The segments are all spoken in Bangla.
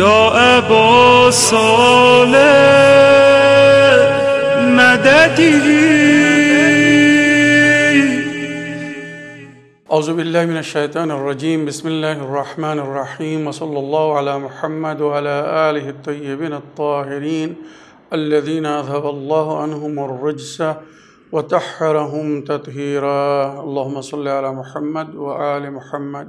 يا أبا صالح مددي. أعوذ بالله من الشيطان الرجيم. بسم الله الرحمن الرحيم. وصلى الله على محمد وعلى آله الطيبين الطاهرين الذين أذهب الله عنهم الرجس وطهرهم تطهيرا. اللهم صل على محمد وآل محمد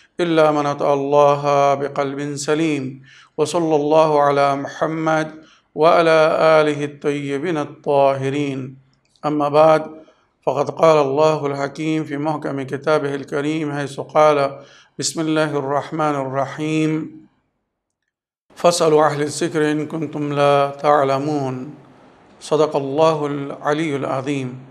إلا من أتى الله بقلب سليم وصلى الله على محمد وعلى آله الطيبين الطاهرين. أما بعد فقد قال الله الحكيم في محكم كتابه الكريم حيث قال بسم الله الرحمن الرحيم. فاسألوا أهل الذكر إن كنتم لا تعلمون. صدق الله العلي العظيم.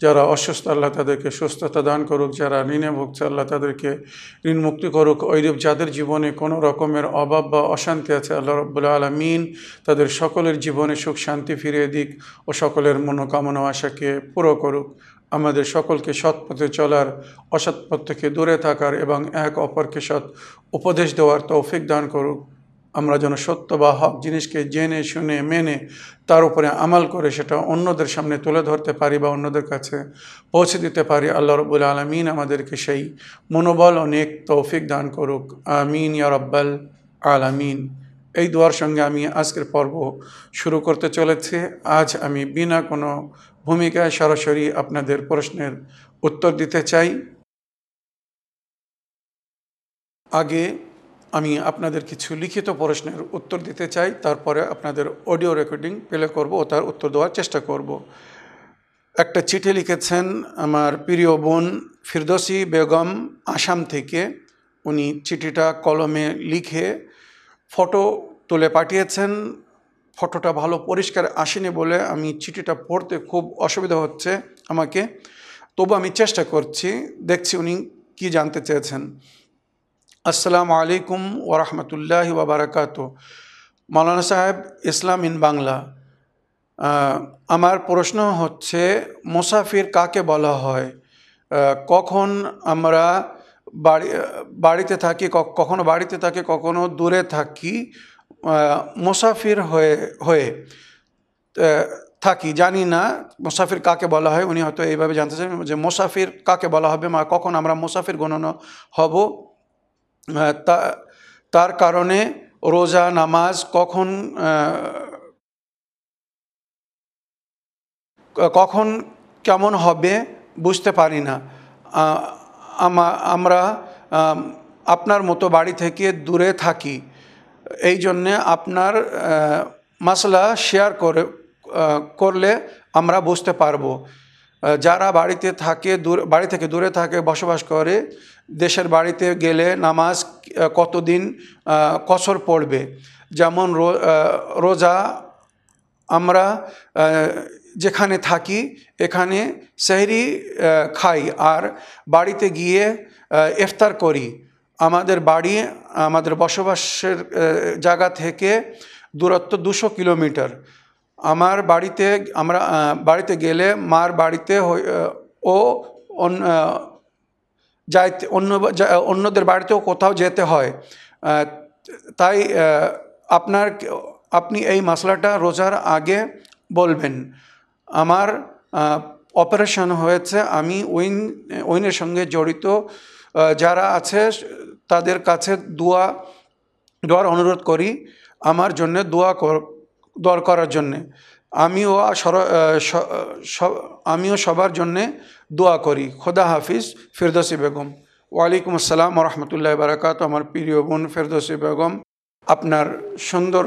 যারা অসুস্থ, আল্লাহ তাদেরকে সুস্থতা দান করুক। যারা ঋণে ভুগছে, আল্লাহ তাদেরকে ঋণ মুক্তি করুক। ওইরূপ যাদের জীবনে কোনো রকমের অভাব বা অশান্তি আছে, আল্লাহ রব্বুল আলমিন তাদের সকলের জীবনে সুখ, শান্তি ফিরিয়ে দিক ও সকলের মনোকামনা আশাকে পুরো করুক। আমাদের সকলকে সৎ পথে চলার অসৎ পথ থেকে দূরে থাকার এবং এক অপরকে সৎ উপদেশ দেওয়ার তৌফিক দান করুক। আমরা যেন সত্য বা হক জিনিসকে জেনে, শুনে, মেনে তার উপরে আমাল করে সেটা অন্যদের সামনে তুলে ধরতে পারি বা অন্যদের কাছে পৌঁছে দিতে পারি। আল্লাহ রবুল আলমিন আমাদেরকে সেই মনোবল অনেক তৌফিক দান করুক। আমিন, ইয়া রব্বাল আলামিন। এই দোয়ার সঙ্গে আমি আজকের পর্ব শুরু করতে চলেছি। আজ আমি বিনা কোনো ভূমিকায় সরাসরি আপনাদের প্রশ্নের উত্তর দিতে চাই। আগে আমি আপনাদের কিছু লিখিত প্রশ্নের উত্তর দিতে চাই, তারপরে আপনাদের অডিও রেকর্ডিং প্লে করব ও তার উত্তর দেওয়ার চেষ্টা করব। একটা চিঠি লিখেছেন আমার প্রিয় বোন ফিরদোসি বেগম আসাম থেকে। উনি চিঠিটা কলমে লিখে ফটো তুলে পাঠিয়েছেন। ফটোটা ভালো পরিষ্কার আসেনি বলে আমি চিঠিটা পড়তে খুব অসুবিধা হচ্ছে আমাকে। তবু আমি চেষ্টা করছি, দেখছি উনি কি জানতে চেয়েছেন। আসসালামু আলাইকুম ওরহমতুল্লাহ ওবরাকাত মৌলানা সাহেব, ইসলাম ইন বাংলা। আমার প্রশ্ন হচ্ছে, মুসাফির কাকে বলা হয়? কখন আমরা বাড়ি বাড়িতে থাকি কখনো বাড়িতে থাকি, কখনো দূরে থাকি মুসাফির হয়ে হয়ে থাকি। জানি না মুসাফির কাকে বলা হয়, উনি হয়তো এইভাবে জানতে চান যে মুসাফির কাকে বলা হবে কখন আমরা মুসাফির গণনা হব। তার কারণে রোজা, নামাজ কখন কখন কেমন হবে বুঝতে পারি না। আমরা আপনার মতো বাড়ি থেকে দূরে থাকি। এই জন্যে আপনার মশলা শেয়ার করে করলে আমরা বুঝতে পারব। যারা বাড়িতে থাকে, দূর, বাড়ি থেকে দূরে থাকে, বসবাস করে, দেশের বাড়িতে গেলে নামাজ কতদিন কসর পড়বে? যেমন রোজা আমরা যেখানে থাকি, এখানে সেহরি খাই। আর বাড়িতে গিয়ে ইফতার করি। আমাদের বাড়ি, আমাদের বসবাসের জায়গা থেকে দূরত্ব দুশো কিলোমিটার। আমার বাড়িতে, আমরা বাড়িতে গেলে মার বাড়িতে ও যাইতে, অন্য অন্যদের বাড়িতেও কোথাও যেতে হয়। তাই আপনার, আপনি এই মশলাটা রোজার আগে বলবেন। আমার অপারেশন হয়েছে, আমি উইন, উইনের সঙ্গে জড়িত যারা আছে, তাদের কাছে দোয়া দোয়ার অনুরোধ করি। আমার জন্য দোয়া দর করার জন্যে। আমিও আমিও সবার জন্যে দোয়া করি। খোদা হাফিজ, ফেরদৌসি বেগম। ওয়ালাইকুম আসসালাম রহমতুল্লাহ বারাকাত আমার প্রিয় বোন ফেরদৌসি বেগম, আপনার সুন্দর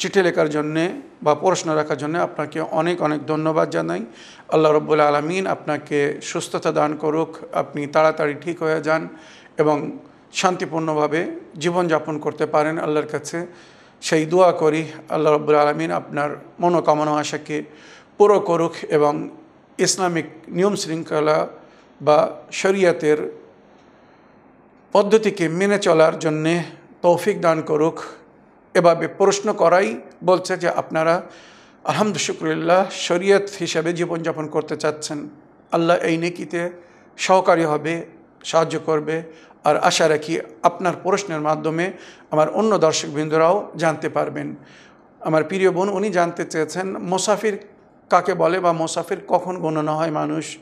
চিঠি লেখার জন্যে বা প্রশ্ন রাখার জন্য আপনাকে অনেক অনেক ধন্যবাদ জানাই। আল্লাহ রব্বুল আলমিন আপনাকে সুস্থতা দান করুক, আপনি তাড়াতাড়ি ঠিক হয়ে যান এবং শান্তিপূর্ণভাবে জীবনযাপন করতে পারেন আল্লাহর কাছে। সেই দোয়া করি, আল্লাহ রব্বুল আলমিন আপনার মনোকামনা আশাকে পুরো করুক এবং ইসলামিক নিয়ম শৃঙ্খলা বা শরিয়াতের পদ্ধতিকে মেনে চলার জন্যে তৌফিক দান করুক। এভাবে প্রশ্ন করাই বলছে যে আপনারা আলহামদু শুক্রিল্লাহ শরীয়ত হিসাবে জীবনযাপন করতে চাচ্ছেন। আল্লাহ এই নেকিতে সহকারী হবে, সাহায্য করবে। আর আশা রাখি আপনার প্রশ্নের মাধ্যমে আমার অন্য দর্শকবৃন্দরাও জানতে পারবেন। আমার প্রিয় বোন, উনি জানতে চেয়েছেন, মোসাফির কাকে বলে বা মোসাফির কখন গণনা হয় মানুষ?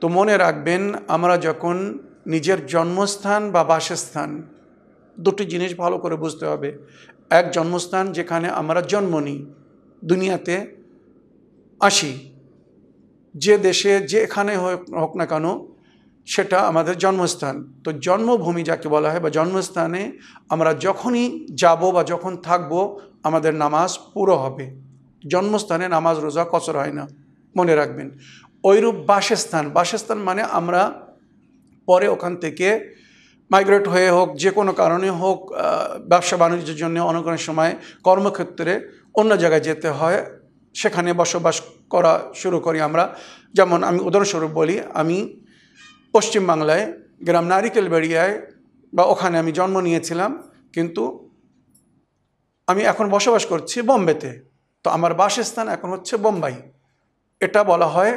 তো মনে রাখবেন, আমরা যখন নিজের জন্মস্থান বা বাসস্থান, দুটি জিনিস ভালো করে বুঝতে হবে। এক, জন্মস্থান যেখানে আমরা জন্ম নিই, দুনিয়াতে আসি। যে দেশে, যেখানে হোক হোক না কেন সেটা আমাদের জন্মস্থান। তো জন্মভূমি যাকে বলা হয় বা জন্মস্থানে আমরা যখনই যাব বা যখন থাকব, আমাদের নামাজ পুরো হবে। জন্মস্থানে নামাজ, রোজা কসর হয় না, মনে রাখবেন। ওইরূপ বাসস্থান বাসস্থান মানে আমরা পরে ওখান থেকে মাইগ্রেট হয়ে হোক, যে কোনো কারণে হোক ব্যবসা বাণিজ্যের জন্য অনেক সময় কর্মক্ষেত্রে অন্য জায়গায় যেতে হয়। সেখানে বসবাস করা শুরু করি আমরা। যেমন আমি উদাহরণস্বরূপ বলি, আমি পশ্চিমবাংলায় গ্রাম নারিকেল বেড়িয়ায় বা ওখানে আমি জন্ম নিয়েছিলাম, কিন্তু আমি এখন বসবাস করছি বোম্বেতে। তো আমার বাসস্থান এখন হচ্ছে বোম্বাই। এটা বলা হয়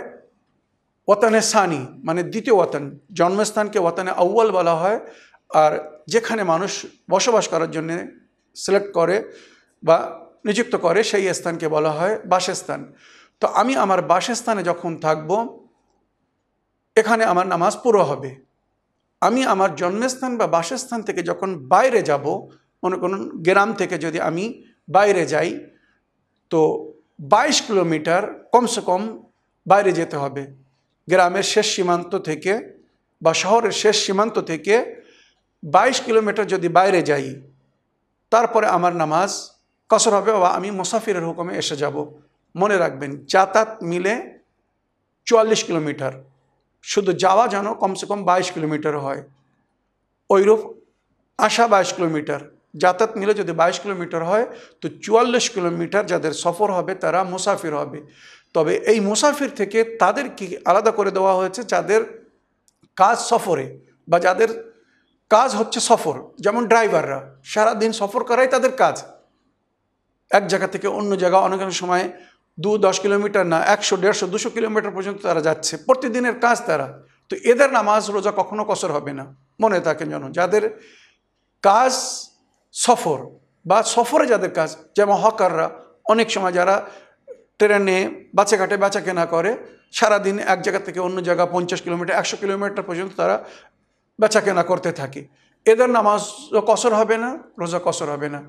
ওয়াতানে সানি মানে দ্বিতীয় ওয়াতান। জন্মস্থানকে ওয়াতানে আউ্য়াল বলা হয়। আর যেখানে মানুষ বসবাস করার জন্য সিলেক্ট করে বা নিযুক্ত করে, সেই স্থানকে বলা হয় বাসস্থান। তো আমি আমার বাসস্থানে যখন থাকব এখানে আমার নামাজ পুরো হবে। আমি আমার জন্মস্থান বা বাসস্থান থেকে যখন বাইরে যাব, মনে করুন গ্রাম থেকে যদি আমি বাইরে যাই, তো বাইশ কিলোমিটার কমসে কম বাইরে যেতে হবে। গ্রামের শেষ সীমান্ত থেকে বা শহরের শেষ সীমান্ত থেকে বাইশ কিলোমিটার যদি বাইরে যাই, তারপরে আমার নামাজ কসর হবে বা আমি মুসাফিরের হুকুমে এসে যাব। মনে রাখবেন, যাতায়াত মিলে চুয়াল্লিশ কিলোমিটার। শুধু যাওয়া যেন কমসে কম বাইশ কিলোমিটার হয়। ওইরূপ আসা বাইশ কিলোমিটার, যাতায়াত মিলে যদি বাইশ কিলোমিটার হয়, তো চুয়াল্লিশ কিলোমিটার যাদের সফর হবে, তারা মুসাফির হবে। তবে এই মুসাফির থেকে তাদের কি আলাদা করে দেওয়া হয়েছে যাদের কাজ সফরে বা যাদের কাজ হচ্ছে সফর। যেমন ড্রাইভাররা, সারাদিন সফর করাই তাদের কাজ। এক জায়গা থেকে অন্য জায়গা অনেক সময় দু দশ কিলোমিটার না, একশো, দেড়শো, দুশো কিলোমিটার পর্যন্ত তারা যাচ্ছে। প্রতিদিনের কাজ তারা। তো এদের নামাজ, রোজা কখনো কসর হবে না। মনে থাকেন যেন যাদের কাজ সফর বা সফরে যাদের কাজ, যেমন হকাররা, অনেক সময় যারা ট্রেনে বাচ্চা ঘাটে বেচা কেনা করে, সারাদিন এক জায়গা থেকে অন্য জায়গা পঞ্চাশ কিলোমিটার, একশো কিলোমিটার পর্যন্ত তারা বেচা কেনা করতে থাকে। এদের নামাজ কসর হবে না, রোজা কসর হবে না।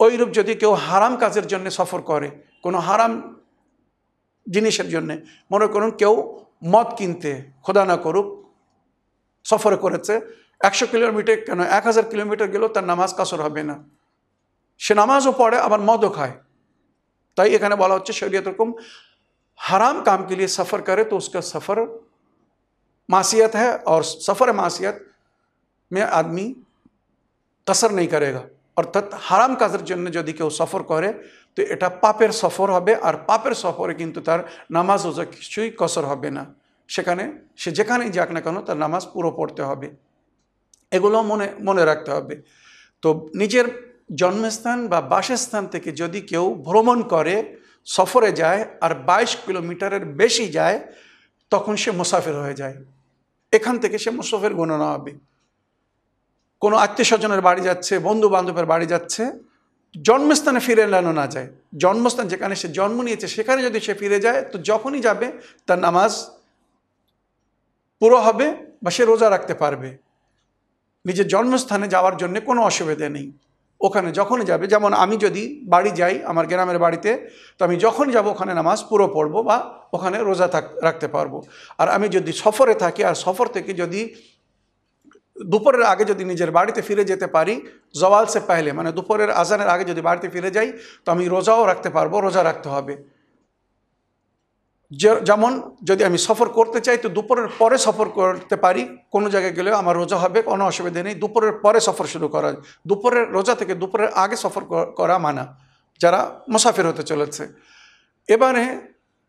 ওইরূপ যদি কেউ হারাম কাজের জন্য সফর করে, কোনো হারাম জিনিসের জন্যে মনে করুন কেউ মদ কিনতে খোদা না করুক সফরে করেছে একশো কিলোমিটার কেন এক হাজার কিলোমিটার গেলেও তার নামাজ কাসর হবে না সে নামাজও পড়ে আবার মদও খায় তাই এখানে বলা হচ্ছে শরীয়ত রকম हराम काम के लिए सफ़र करे तो उसका सफ़र मासीत है और सफ़र मासीत में आदमी कसर नहीं करेगा অর্থাৎ হারাম কাজের জন্য যদি কেউ সফর করে তো এটা পাপের সফর হবে, আর পাপের সফরে কিন্তু তার নামাজ ওজা কিছুই কসর হবে না। সেখানে সে যেখানেই যাক না কেন তার নামাজ পুরো পড়তে হবে। এগুলো মনে মনে রাখতে হবে। তো নিজের জন্মস্থান বা বাসস্থান থেকে যদি কেউ ভ্রমণ করে, সফরে যায়, আর বাইশ কিলোমিটারের বেশি যায়, তখন সে মুসাফির হয়ে যায়। এখান থেকে সে মুসাফির গণনা হবে। কোনো আত্মীয় স্বজনের বাড়ি যাচ্ছে বন্ধু বান্ধবের বাড়ি যাচ্ছে জন্মস্থানে ফিরে এলানো না যায়। জন্মস্থান যেখানে সে জন্ম নিয়েছে, সেখানে যদি সে ফিরে যায়, তো যখনই যাবে, তার নামাজ পুরো হবে বা সে রোজা রাখতে পারবে। নিজের জন্মস্থানে যাওয়ার জন্য কোনো অসুবিধে নেই। ওখানে যখনই যাবে, যেমন আমি যদি বাড়ি যাই আমার গ্রামের বাড়িতে, তো আমি যখন যাব ওখানে নামাজ পুরো পড়ব বা ওখানে রোজা থাক, রাখতে পারব। আর আমি যদি সফরে থাকি, আর সফর থেকে যদি দুপুরের আগে যদি নিজের বাড়িতে ফিরে যেতে পারি, জওয়াল সে পাহলে মানে দুপুরের আজানের আগে যদি বাড়িতে ফিরে যাই, তো আমি রোজাও রাখতে পারব, রোজা রাখতে হবে। যেমন যদি আমি সফর করতে চাই, তো দুপুরের পরে সফর করতে পারি, কোনো জায়গায় গেলেও আমার রোজা হবে, কোনো অসুবিধা নেই। দুপুরের পরে সফর শুরু করা, দুপুরের রোজা থেকে দুপুরের আগে সফর করা মানা, যারা মুসাফির হতে চলেছে। এবারে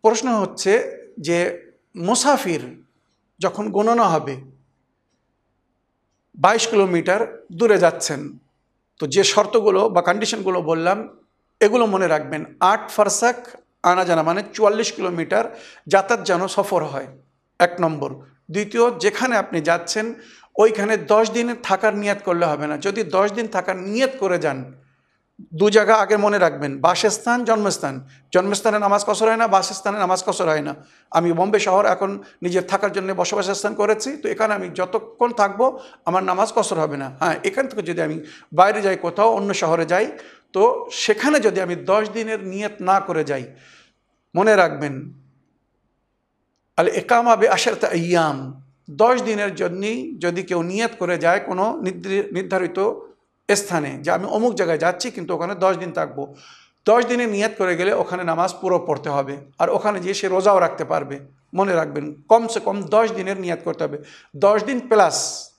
প্রশ্ন হচ্ছে যে, মুসাফির যখন গণনা হবে বাইশ কিলোমিটার দূরে যাচ্ছেন। তো যে শর্তগুলো বা কন্ডিশনগুলো বললাম, এগুলো মনে রাখবেন। আট ফারসাক আনা জানা মানে চুয়াল্লিশ কিলোমিটার যাতায়াত যেন সফর হয়। এক নম্বর। দ্বিতীয়, যেখানে আপনি যাচ্ছেন, ওইখানে দশ দিনের থাকার নিয়াত করলে হবে না। যদি দশ দিন থাকার নিয়ত করে যান দু জায়গা আগে মনে রাখবেন, বাসস্থান, জন্মস্থান। জন্মস্থানে নামাজ কসর হয় না, বাসস্থানে নামাজ কসর হয় না। আমি বোম্বে শহর এখন নিজের থাকার জন্য বসবাসের স্থান করেছি, তো এখানে আমি যতক্ষণ থাকব আমার নামাজ কসর হবে না। হ্যাঁ এখান থেকে যদি আমি বাইরে যাই কোথাও, অন্য শহরে যাই, তো সেখানে যদি আমি দশ দিনের নিয়ত না করে যাই, মনে রাখবেন আল একামা বে আশারতা ইয়াম দশ দিনের জন্যই যদি কেউ নিয়ত করে যায় কোনো নির্ধারিত স্থানে যে আমি অমুক জায়গায় যাচ্ছি কিন্তু ওখানে দশ দিন থাকব। দশ দিনে নিয়ত করে গেলে ওখানে নামাজ পুরো পড়তে হবে আর ওখানে গিয়ে সে রোজাও রাখতে পারবে। মনে রাখবেন, কমসে কম দশ দিনের নিয়ত করতে হবে। দশ দিন প্লাস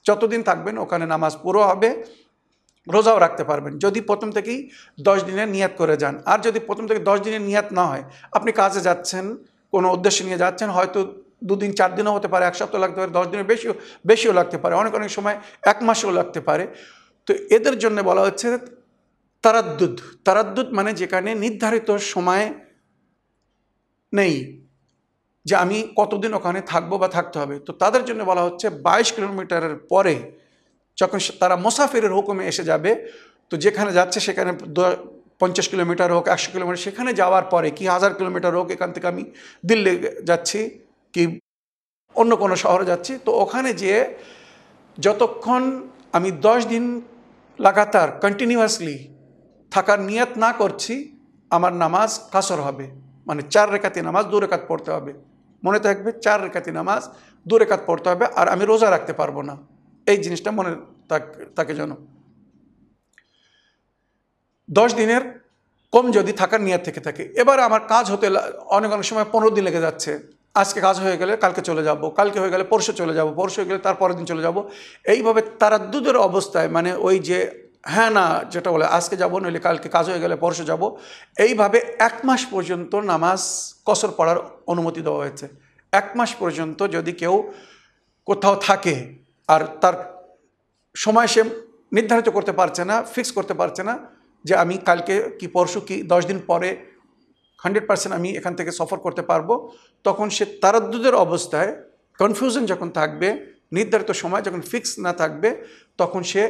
যতদিন থাকবেন ওখানে নামাজ পুরো হবে, রোজাও রাখতে পারবেন। যদি প্রথম থেকেই দশ দিনের নিয়াত করে যান। আর যদি প্রথম থেকে দশ দিনের নিয়াত না হয়, আপনি কাজে যাচ্ছেন, কোনো উদ্দেশ্য নিয়ে যাচ্ছেন, হয়তো দুদিন, চার দিনও হতে পারে, এক সপ্তাহ লাগতে পারে, দশ দিনের বেশিও বেশিও লাগতে পারে। অনেক অনেক সময় এক মাসেও লাগতে পারে। তো এদের জন্য বলা হচ্ছে তারাদ্দুদ। তারাদ্দুদ মানে যেখানে নির্ধারিত সময় নেই যে আমি কতদিন ওখানে থাকব বা থাকতে হবে। তো তাদের জন্য বলা হচ্ছে বাইশ কিলোমিটারের পরে যখন তারা মুসাফিরের হুকুমে এসে যাবে, তো যেখানে যাচ্ছে সেখানে পঞ্চাশ কিলোমিটার হোক, একশো কিলোমিটার, সেখানে যাওয়ার পরে কি হাজার কিলোমিটার হোক, এখান থেকে আমি দিল্লি যাচ্ছি কি অন্য কোনো শহরে যাচ্ছি। তো ওখানে যেয়ে যতক্ষণ আমি দশ দিন লাগাতার কন্টিনিউয়াসলি থাকার নিয়ত না করছি, আমার নামাজ কাসর হবে। মানে চার রেখাতি নামাজ দু রেখাত পড়তে হবে। মনে থাকবে চার রেখাতি নামাজ দু রেখাত পড়তে হবে আর আমি রোজা রাখতে পারব না। এই জিনিসটা মনে থাক- থাকে যেন। দশ দিনের কম যদি থাকার নিয়ত থেকে থাকে। এবার আমার কাজ হতে অনেক অনেক সময় পনেরো দিন লেগে যাচ্ছে। আজকে কাজ হয়ে গেলে কালকে চলে যাব, কালকে হয়ে গেলে পরশু চলে যাব, পরশু হয়ে গেলে তার পরের দিন চলে যাব। এইভাবে তারা দুধের অবস্থায় মানে ওই যে হ্যাঁ না যেটা বলে, আজকে যাব নইলে কালকে কাজ হয়ে গেলে পরশু যাব, এইভাবে এক মাস পর্যন্ত নামাজ কসর পড়ার অনুমতি দেওয়া হয়েছে। এক মাস পর্যন্ত যদি কেউ কোথাও থাকে আর তার সময় সে নির্ধারিত করতে পারছে না ফিক্স করতে পারছে না যে আমি কালকে কি পরশু কি দশ দিন পরে হান্ড্রেড পার্সেন্ট আমি এখান থেকে সফর করতে পারব। তখন সে তারাদ্দুদের অবস্থায় কনফিউশন যখন থাকবে, নির্ধারিত সময় যখন ফিক্স না থাকবে, তখন সে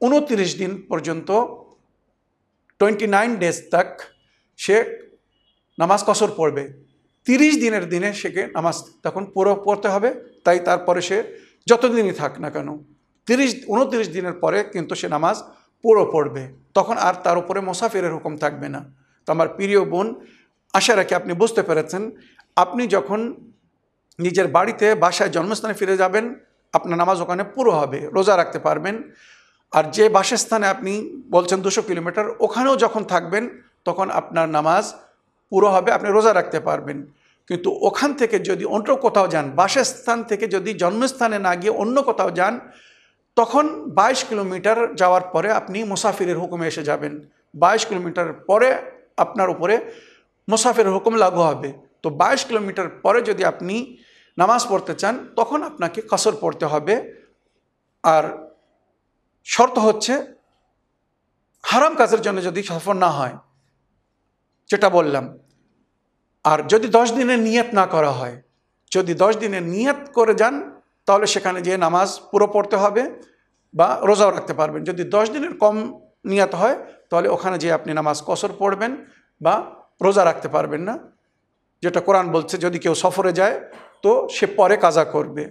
উনতিরিশ দিন পর্যন্ত টোয়েন্টি নাইন ডেজ তাক সে নামাজ কসর পড়বে। তিরিশ দিনের দিনে সেকে নামাজ তখন পুরো পড়তে হবে, তাই তারপরে সে যতদিনই থাক না কেন, তিরিশ, উনতিরিশ দিনের পরে কিন্তু সে নামাজ পুরো পড়বে। তখন আর তার উপরে মোসাফিরের হুকুম থাকবে না। তো আমার প্রিয় বোন আশা রাখি আপনি বুঝতে পেরেছেন। আপনি যখন নিজের বাড়িতে বাসায় জন্মস্থানে ফিরে যাবেন, আপনার নামাজ ওখানে পুরো হবে, রোজা রাখতে পারবেন। আর যে বাসস্থানে আপনি বলছেন দুশো কিলোমিটার, ওখানেও যখন থাকবেন, তখন আপনার নামাজ পুরো হবে, আপনি রোজা রাখতে পারবেন। কিন্তু ওখান থেকে যদি অন্য কোথাও যান, বাসস্থান থেকে যদি জন্মস্থানে না গিয়ে অন্য কোথাও যান, তখন বাইশ কিলোমিটার যাওয়ার পরে আপনি মুসাফিরের হুকুমে এসে যাবেন। বাইশ কিলোমিটার পরে আপনার উপরে মুসাফিরের হুকুম লাগু হবে। তো বাইশ কিলোমিটার পরে যদি আপনি নামাজ পড়তে চান, তখন আপনাকে কসর পড়তে হবে। আর শর্ত হচ্ছে, হারাম কাজের জন্য যদি সফর না হয়, যেটা বললাম, আর যদি দশ দিনের নিয়ত না করা হয়, যদি দশ দিনের নিয়ত করে যান, তাহলে সেখানে যেয়ে নামাজ পুরো পড়তে হবে বা রোজাও রাখতে পারবেন। যদি দশ দিনের কম নিয়ত হয়, তাহলে ওখানে যেয়ে আপনি নামাজ কসর পড়বেন বা রোজা রাখতে পারবেন না। যেটা কোরআন বলছে, যদি কেউ সফরে যায়, তো সে পরে কাজা করবে।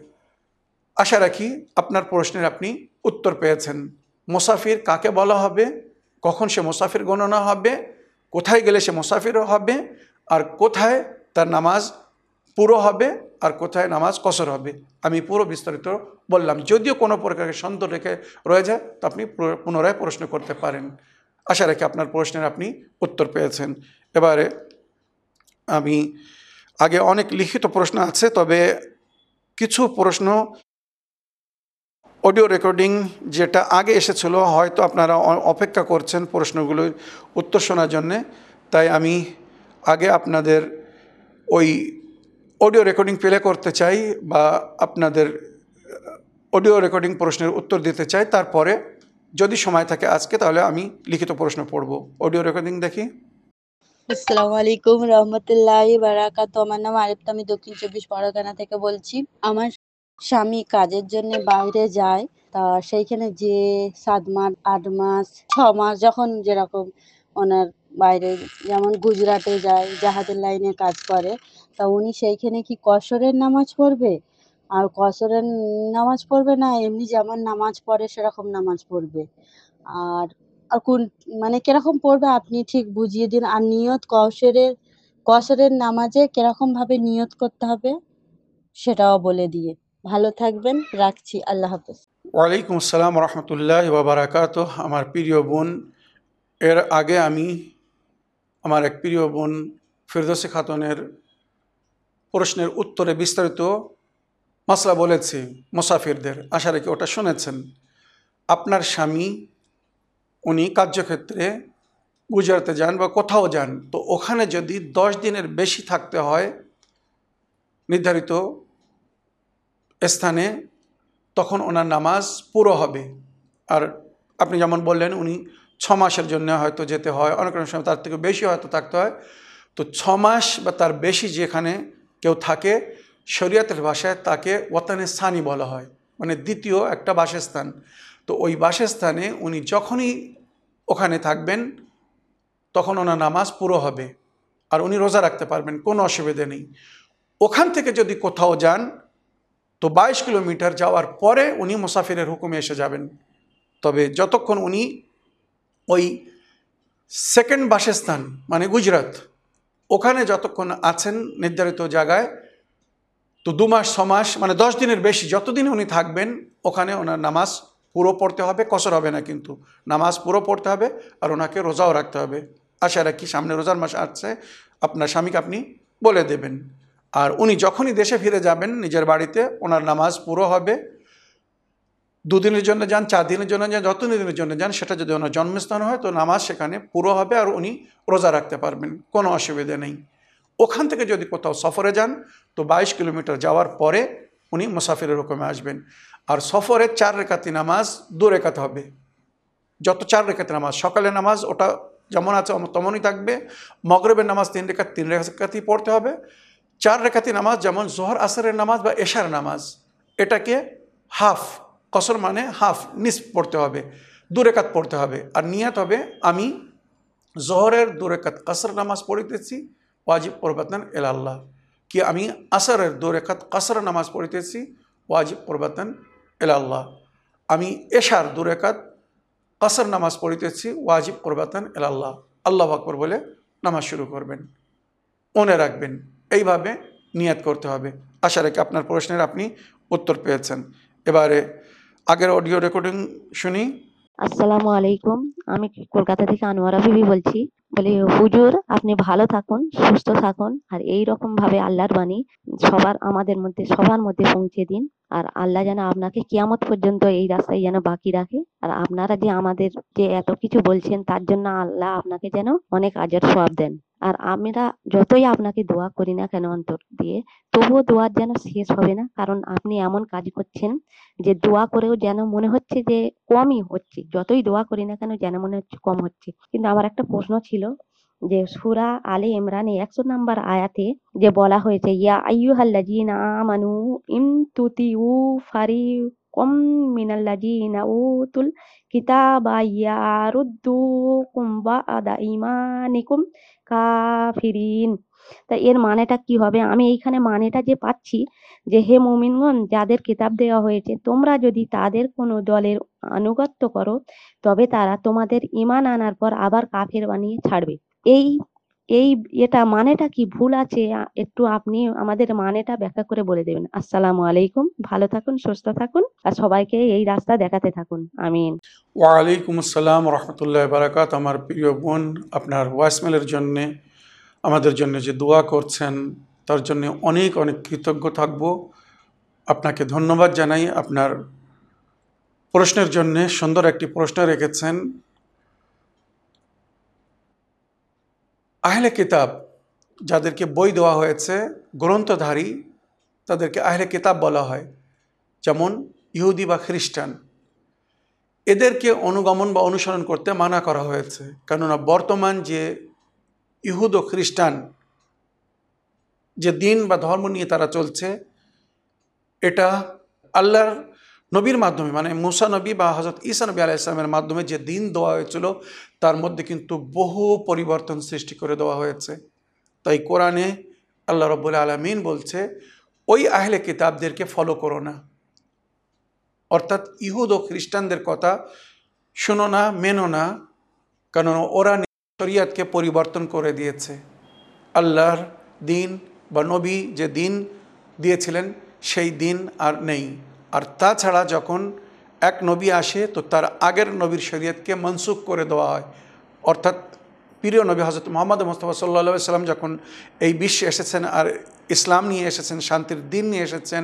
আশা রাখি আপনার প্রশ্নের আপনি উত্তর পেয়েছেন। মুসাফির কাকে বলা হবে? কখন সে মুসাফির গণনা হবে? কোথায় গেলে সে মুসাফির হবে? আর কোথায় তার নামাজ পুরো হবে? আর কোথায় নামাজ কসর হবে? আমি পুরো বিস্তারিত বললাম। যদিও কোনো প্রকারের সন্দেহ রেখে রয়ে যায়, তো আপনি পুনরায় প্রশ্ন করতে পারেন। আশা রেখে আপনার প্রশ্নের আপনি উত্তর পেয়েছেন। এবারে আমি আগে অনেক লিখিত প্রশ্ন আছে, তবে কিছু প্রশ্ন অডিও রেকর্ডিং যেটা আগে এসেছিল, হয়তো আপনারা অপেক্ষা করছেন প্রশ্নগুলোর উত্তর শোনার জন্যে। তাই আমি আগে আপনাদের ওই অডিও রেকর্ডিং প্লে করতে চাই বা আপনাদের অডিও রেকর্ডিং প্রশ্নের উত্তর দিতে চাই। তারপরে যদি সময় থাকে আজকে, তাহলে আমি লিখিত প্রশ্ন পড়ব। অডিও রেকর্ডিং দেখি। আসসালামু আলাইকুম রহমতুল্লাহ বারাকাতু। আমার নাম আরিফতা আমি দক্ষিণ চব্বিশ পরগনা থেকে বলছি। আমার স্বামী কাজের জন্য বাইরে যায়। তা সেইখানে যে সাত মাস, আট মাস, ছ মাস যখন যেরকম ওনার বাইরে যেমন গুজরাটে যায়, জাহাজের লাইনে কাজ করে, তা উনি সেইখানে কি কসরের নামাজ পড়বে? আর কসরের নামাজ পড়বে না, এমনি যেমন নামাজ পড়ে সেরকম নামাজ পড়বে। আর আর কোন মানে কীরকম পড়বে আপনি ঠিক বুঝিয়ে দিন। আর নিয়ত কসরের কসরের নামাজে কীরকম ভাবে নিয়ত করতে হবে সেটাও বলে দিয়ে। ভালো থাকবেন, রাখছি, আল্লাহ হাফেজ। ওয়ালাইকুম আসসালাম রহমতুল্লাহ বারাকাত আমার প্রিয় বোন, এর আগে আমি আমার এক প্রিয় বোন ফিরদৌসি খাতুনের প্রশ্নের উত্তরে বিস্তারিত মশলা বলেছি, মুসাফিরদের। আশা রেখে ওটা শুনেছেন। আপনার স্বামী উনি কার্যক্ষেত্রে গুজরাতে যান বা কোথাও যান, তো ওখানে যদি দশ দিনের বেশি থাকতে হয় নির্ধারিত স্থানে, তখন ওনার নামাজ পুরো হবে। আর আপনি যেমন বললেন, উনি ছ মাসের জন্য হয়তো যেতে হয়, অনেক অনেক সময় তার থেকে বেশি হয়তো থাকতে হয়। তো ছ মাস বা তার বেশি যেখানে কেউ থাকে, শরীয়তের ভাষায় তাকে ওয়াতানে স্থানই বলা হয় মানে দ্বিতীয় একটা বাসস্থান। তো ওই বাসস্থানে উনি যখনই ওখানে থাকবেন, তখন ওনার নামাজ পুরো হবে। আর উনি রোজা রাখতে পারবেন, কোনো অসুবিধে নেই। ওখান থেকে যদি কোথাও যান, তো বাইশ কিলোমিটার যাওয়ার পরে উনি মুসাফিরের হুকুমে এসে যাবেন। তবে যতক্ষণ উনি ওই সেকেন্ড বাসস্থান মানে গুজরাট, ওখানে যতক্ষণ আছেন নির্ধারিত জায়গায়, তো দু মাস, ছ মাস মানে দশ দিনের বেশি, যতদিন উনি থাকবেন, ওখানে ওনার নামাজ পুরো পড়তে হবে, কসর হবে না কিন্তু। নামাজ পুরো পড়তে হবে আর ওনাকে রোজাও রাখতে হবে। আশা রাখি সামনে রোজার মাস আসছে, আপনার স্বামীকে আপনি বলে দেবেন। আর উনি যখনই দেশে ফিরে যাবেন, নিজের বাড়িতে ওনার নামাজ পুরো হবে। দুদিনের জন্য যান, চার দিনের জন্য যান, যত দিনের জন্য যান, সেটা যদি ওনার জন্মস্থান হয়, তো নামাজ সেখানে পুরো হবে আর উনি রোজা রাখতে পারবেন, কোনো অসুবিধা নেই। ওখান থেকে যদি কোথাও সফরে যান, তো বাইশ কিলোমিটার যাওয়ার পরে উনি মুসাফিরের হুকুমে আসবেন। আর সফরে চার রেখাতি নামাজ দু রেখাতে হবে। যত চার রেখাতি নামাজ, সকালে নামাজ ওটা যেমন আছে তেমনই থাকবে। মগরবের নামাজ তিন রেখাত তিন রেখাতি পড়তে হবে। চার রেখাতি নামাজ যেমন জোহর, আসরের নামাজ বা এশার নামাজ, এটাকে হাফ, কসর মানে হাফ, নিস পড়তে হবে। দু রেখাত পড়তে হবে। আর নিয়াত হবে, আমি জোহরের দু রেখাত কসর নামাজ পড়িতেছি, ওয়াজিব পরবাতন এল আল্লাহ কি আমি আসরের দু রেখাত কসর নামাজ পড়িতেছি, ওয়াজিব পরবাতন আল্লাহ আমি এশার দু রেখাত কসর নামাজ পড়িতেছি, ওয়াজিব পরবাতন এল আল্লাহ আল্লাহ আকবর বলে নামাজ শুরু করবেন। মনে রাখবেন, এইভাবে নিয়াত করতে হবে। আশা রেখে আপনার প্রশ্নের আপনি উত্তর পেয়েছেন। এবারে আগের অডিও রেকর্ডিং শুনি। আসসালামু আলাইকুম, আমি কলকাতা থেকে আনোয়ারা বিবি বলছি। বলি, হুজুর, আপনি ভালো থাকুন, সুস্থ থাকুন, আর এই রকম ভাবে আল্লাহর বাণী সবার আমাদের মধ্যে, সবার মধ্যে পৌঁছে দিন। আর আল্লাহ যেন আপনাকে কিয়ামত পর্যন্ত এই রাস্তায় যেন বাকি রাখে। আর আপনারা যে আমাদের যে এত কিছু বলছেন, তার জন্য আল্লাহ আপনাকে যেন অনেক আজর সব দেন। আর আমরা যতই আপনাকে দোয়া করি না কেন অন্তর দিয়ে, তবুও দোয়ার যেন শেষ হবে না। কারণ আপনি এমন কাজ করছেন যে দোয়া করেও যেন মনে হচ্ছে যে কমই হচ্ছে। যতই দোয়া করি না কেন যেন মনে হচ্ছে কম হচ্ছে। কিন্তু আমার একটা প্রশ্ন ছিল যে সুরা আলে ইমরানে একশো নাম্বার আয়াতে যে বলা হয়েছে, ইয়া আইয়ুহাল্লাযীনা আমানু ইন তুতিউ ফারিকাম মিনাল্লাযীনা উতুল কিতাবা ইয়ারুদ্দুকুম বা'দা ঈমানিকুম কাফিরিন তা এর মানেটা কি হবে? আমি এইখানে মানেটা যে পাচ্ছি, যে হে মুমিনগণ, যাদের কিতাব দেওয়া হয়েছে, তোমরা যদি তাদের কোনো দলের আনুগত্য করো, তবে তারা তোমাদের ইমান আনার পর আবার কাফের বানিয়ে ছাড়বে। এই এই এটা মানেটা কি? ভুল আছে একটু আপনি আমাদের মানেটা ব্যাখ্যা করে বলে দেবেন। আসসালামু আলাইকুম, ভালো থাকুন, সুস্থ থাকুন, আর সবাইকে এই রাস্তা দেখাতে থাকুন। আমিন। ওয়ালাইকুম আসসালাম রহমতুল্লাহ বারাকাত। আমার প্রিয় বোন, আপনার ভয়েসমেলের জন্যে, আমাদের জন্য যে দোয়া করছেন, তার জন্য অনেক অনেক কৃতজ্ঞ থাকব। আপনাকে ধন্যবাদ জানাই। আপনার প্রশ্নের জন্য সুন্দর একটি প্রশ্ন রেখেছেন। আহলে কিতাব যাদেরকে বই দেওয়া হয়েছে, গ্রন্থধারী, তাদেরকে আহলে কিতাব বলা হয়। যেমন ইহুদি বা খ্রিস্টান। এদেরকে অনুগমন বা অনুসরণ করতে মানা করা হয়েছে। কেননা বর্তমান যে ইহুদ ও খ্রিস্টান যে দিন বা ধর্ম নিয়ে তারা চলছে, এটা আল্লাহর নবীর মাধ্যমে মানে মুসা নবী বা হজরত ঈসা নবী আলাহ ইসলামের মাধ্যমে যে দিন দেওয়া হয়েছিল, তার মধ্যে কিন্তু বহু পরিবর্তন সৃষ্টি করে দেওয়া হয়েছে। তাই কোরআনে আল্লাহ রব্বুল আলমিন বলছে, ওই আহলে কিতাবদেরকে ফলো করো না। অর্থাৎ ইহুদ ও খ্রিস্টানদের কথা শোনো না, মেনো না, কারণ ওরা শরিয়াতকে পরিবর্তন করে দিয়েছে। আল্লাহর দিন বা নবী যে দিন দিয়েছিলেন, সেই দিন আর নেই। আর তাছাড়া যখন এক নবী আসে, তো তার আগের নবীর শরীয়তকে মনসুখ করে দেওয়া হয়। অর্থাৎ প্রিয় নবী হজরত মোহাম্মদ মোস্তফা সাল্লা সাল্লাম যখন এই বিশ্বে এসেছেন আর ইসলাম নিয়ে এসেছেন, শান্তির দিন নিয়ে এসেছেন,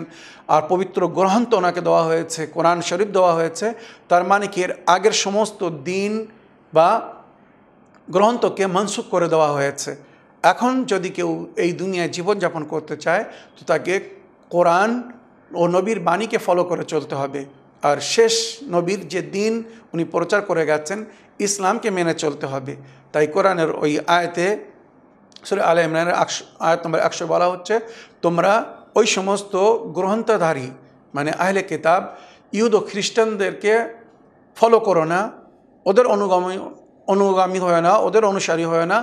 আর পবিত্র গ্রন্থ ওনাকে দেওয়া হয়েছে, কোরআন শরীফ দেওয়া হয়েছে, তার মানে কি এর আগের সমস্ত দিন বা গ্রন্থকে মনসুখ করে দেওয়া হয়েছে। এখন যদি কেউ এই দুনিয়ায় জীবনযাপন করতে চায়, তো তাকে কোরআন ও নবীর বাণীকে ফলো করে চলতে হবে। আর শেষ নবীর যে দিন, উনি প্রচার করে গেছেন, ইসলামকে মেনে চলতে হবে। তাই কোরআনের ওই আয়তে, সরি আল ইমরানের একশো আয়াত নম্বর একশো বলা হচ্ছে, তোমরা ওই সমস্ত গ্রন্থধারী মানে আহলে কিতাব, ইহুদ ও খ্রিস্টানদেরকে ফলো করো না, ওদের অনুগামী অনুগামী হয় না, ওদের অনুসারী হয় না,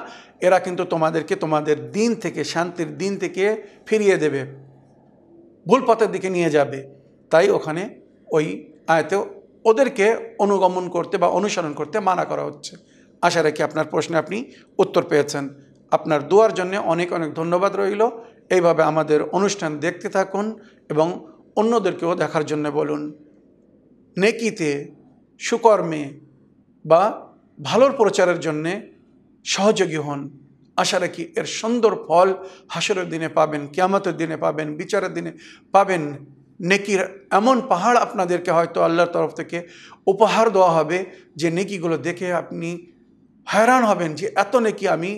এরা কিন্তু তোমাদেরকে তোমাদের দিন থেকে, শান্তির দিন থেকে ফিরিয়ে দেবে। ভুল পথের দিকে নিয়ে যাবে। তাই ওখানে ওই আয়তে ওদেরকে অনুগমন করতে বা অনুসরণ করতে মানা করা হচ্ছে। আশা রাখি আপনার প্রশ্নে আপনি উত্তর পেয়েছেন। আপনার দোয়ার জন্য অনেক অনেক ধন্যবাদ রইল। এইভাবে আমাদের অনুষ্ঠান দেখতে থাকুন এবং অন্যদেরকেও দেখার জন্য বলুন। নেকিতে, সুকর্মে বা ভালোর প্রচারের জন্যে সহযোগী হন। আশা রাখি এর সুন্দর ফল হাসরের দিনে পাবেন, কিয়ামতের দিনে পাবেন, বিচারের দিনে পাবেন। নেকির এমন পাহাড় আপনাদেরকে হয়তো আল্লাহর তরফ থেকে উপহার দেওয়া হবে যে নেকিগুলো দেখে আপনি হয়রান হবেন যে এত নেকি আমি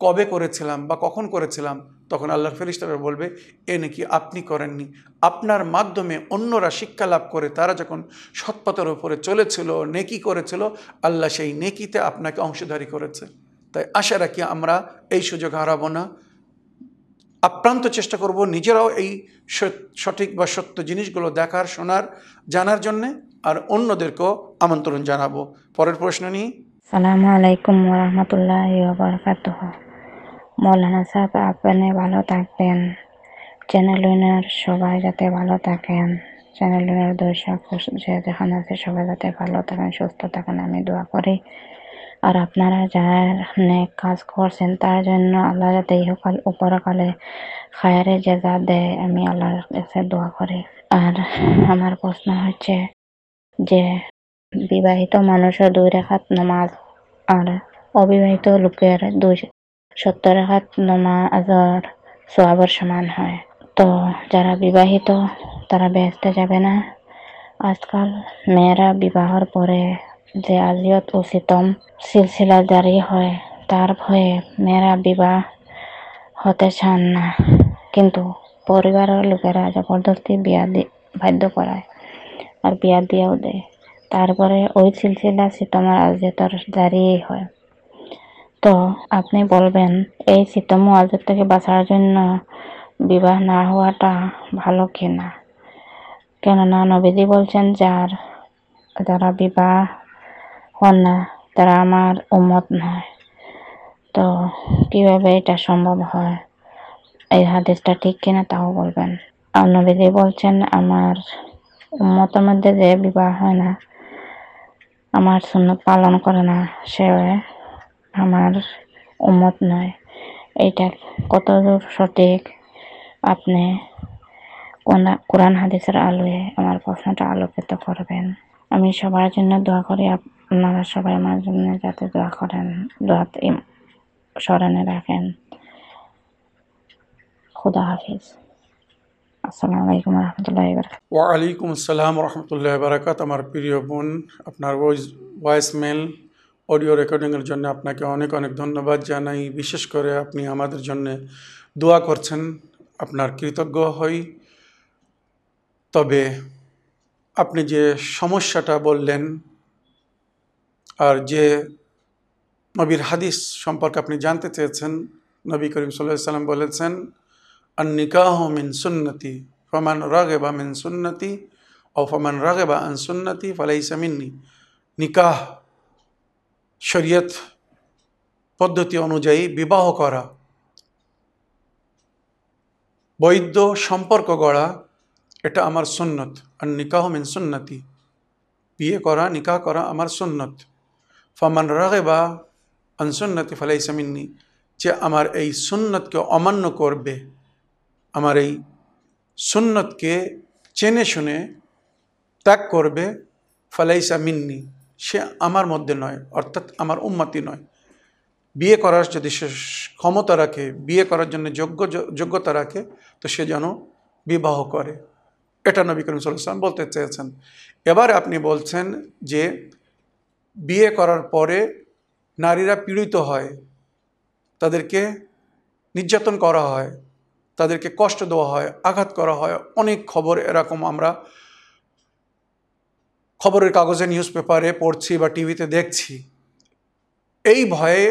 কবে করেছিলাম বা কখন করেছিলাম। তখন আল্লাহর ফেরিস্তারা বলবে, এ নাকি আপনি করেননি। আপনার মাধ্যমে অন্যরা শিক্ষা লাভ করে, তারা যখন সৎপথের উপরে চলেছিল, নেকি করেছিল, আল্লাহ সেই নেকিতে আপনাকে অংশধারী করেছে। তাই আশা রাখি আমরা এই সুযোগ হারাবো না। আপ্রান্ত চেষ্টা করব নিজেরাও এই সঠিক বা সত্য জিনিসগুলো দেখার, শোনার, জানার জন্যে আর অন্যদেরকেও আমন্ত্রণ জানাব। পরের প্রশ্ন নিই। সালামু আলাইকুম রহমতুল্লাহ বরকাত মৌলানা সাহেব, আপনি ভালো থাকবেন। চ্যানেল উইনার সবাই যাতে ভালো থাকেন। চ্যানেল উইনার দর্শক যেখানে আছে সবাই যাতে ভালো থাকেন, সুস্থ থাকেন, আমি দোয়া করি। আর আপনারা যারা নেক কাজ করছেন, তার জন্য আল্লাহ যাতে ইহকাল উপরকালে খায়ারে জেজা দেয়, আমি আল্লাহর কাছে দোয়া করি। আর আমার প্রশ্ন হচ্ছে যে, বিবাহিত মানুষের দুই রেখাত নামাজ আর অবিবাহিত লোকের দুই সত্তর রেখাত নামাজের সোয়াবর সমান হয়। তো যারা বিবাহিত, তারা বেহেস্তে যাবে না। আজকাল মেয়েরা বিবাহর পরে যে আজিয়ত উচিতম সিলসিলা জারি হয় তার ভয়ে মেয়েরা বিবাহ হতে চান না। কিন্তু পরিবারের লোকেরা জবরদস্তি বিয়া দি, বাধ্য করায় আর বিয়া দিয়েও দেয় তারপরে ওই সিলসিলা সিতমার আজিয়তর জারি হয়। তো আপনি বলবেন, এই সিতম আজত থেকে বাঁচার জন্য বিবাহ না হওয়াটা ভালো কিনা? কেননা নবীজি বলছেন যার যারা বিবাহ হন না, তারা আমার উম্মত নয়। তো কীভাবে এটা সম্ভব হয়? এই হাদিসটা ঠিক কিনা তাও বলবেন। আর বলছেন, আমার উম্মতের মধ্যে যে বিবাহ হয় না, আমার সুন্নত পালন করে না, সে আমার উম্মত নয়। এইটা কতদূর সঠিক? আপনি কোনা- কোরআন হাদিসের আলোয় আমার প্রশ্নটা আলোকিত করবেন। আমি সবার জন্য দোয়া করি আপনারা সবাই আমার জন্য যাতে দোয়া করেন দোয়াতে স্মরণে রাখেন। খুদা হাফিজ। ওয়ালাইকুম আসসালাম রহমতুল্লাহ বারাকাত আমার প্রিয় বোন, আপনার ভয়েস ভয়েস মেল অডিও রেকর্ডিংয়ের জন্য আপনাকে অনেক অনেক ধন্যবাদ জানাই। বিশেষ করে আপনি আমাদের জন্য দোয়া করছেন। আপনার কৃতজ্ঞ হই। তবে আপনি যে সমস্যাটা বললেন আর যে নবীর হাদিস সম্পর্কে আপনি জানতে চেয়েছেন, নবী করিম সাল্লাম বলেছেন আর নিকাহ মিন সুন্নতি, ফমান রাগেবা মিন সুন্নতি ও ফমান রাগেবা আন সুন্নতি, ফালাইসা মিন্নি। নিকাহ, শরীয়ত পদ্ধতি অনুযায়ী বিবাহ করা, বৈধ সম্পর্ক গড়া, এটা আমার সুন্নত। আর নিকাহ মিন সুন্নতি, বিয়ে করা, নিকাহ করা আমার সুন্নত। ফমান রাগেবা আনসুন্নতি ফালাইসা মিন্নি যে আমার এই সুন্নতকে অমান্য করবে, আমার এই সুন্নতকে চেনে শুনে ত্যাগ করবে, ফালাইসা মিন্নি। সে আমার মধ্যে নয়, অর্থাৎ আমার উন্মতি নয়। বিয়ে করার যদি সে ক্ষমতা রাখে, বিয়ে করার জন্য যোগ্য যোগ্যতা রাখে, তো সে যেন বিবাহ করে। এটা নবী করিম সাল্লাম বলতে চেয়েছেন। এবার আপনি বলছেন যে বিয়ে করার পরে নারীরা পীড়িত হয়, তাদেরকে নির্যাতন করা হয়, তাদেরকে কষ্ট দেওয়া হয়, আঘাত করা হয়। অনেক খবর এরকম আমরা খবরের কাগজে নিউজ পেপারে পড়ছি বা টিভিতে দেখছি। এই ভয়ে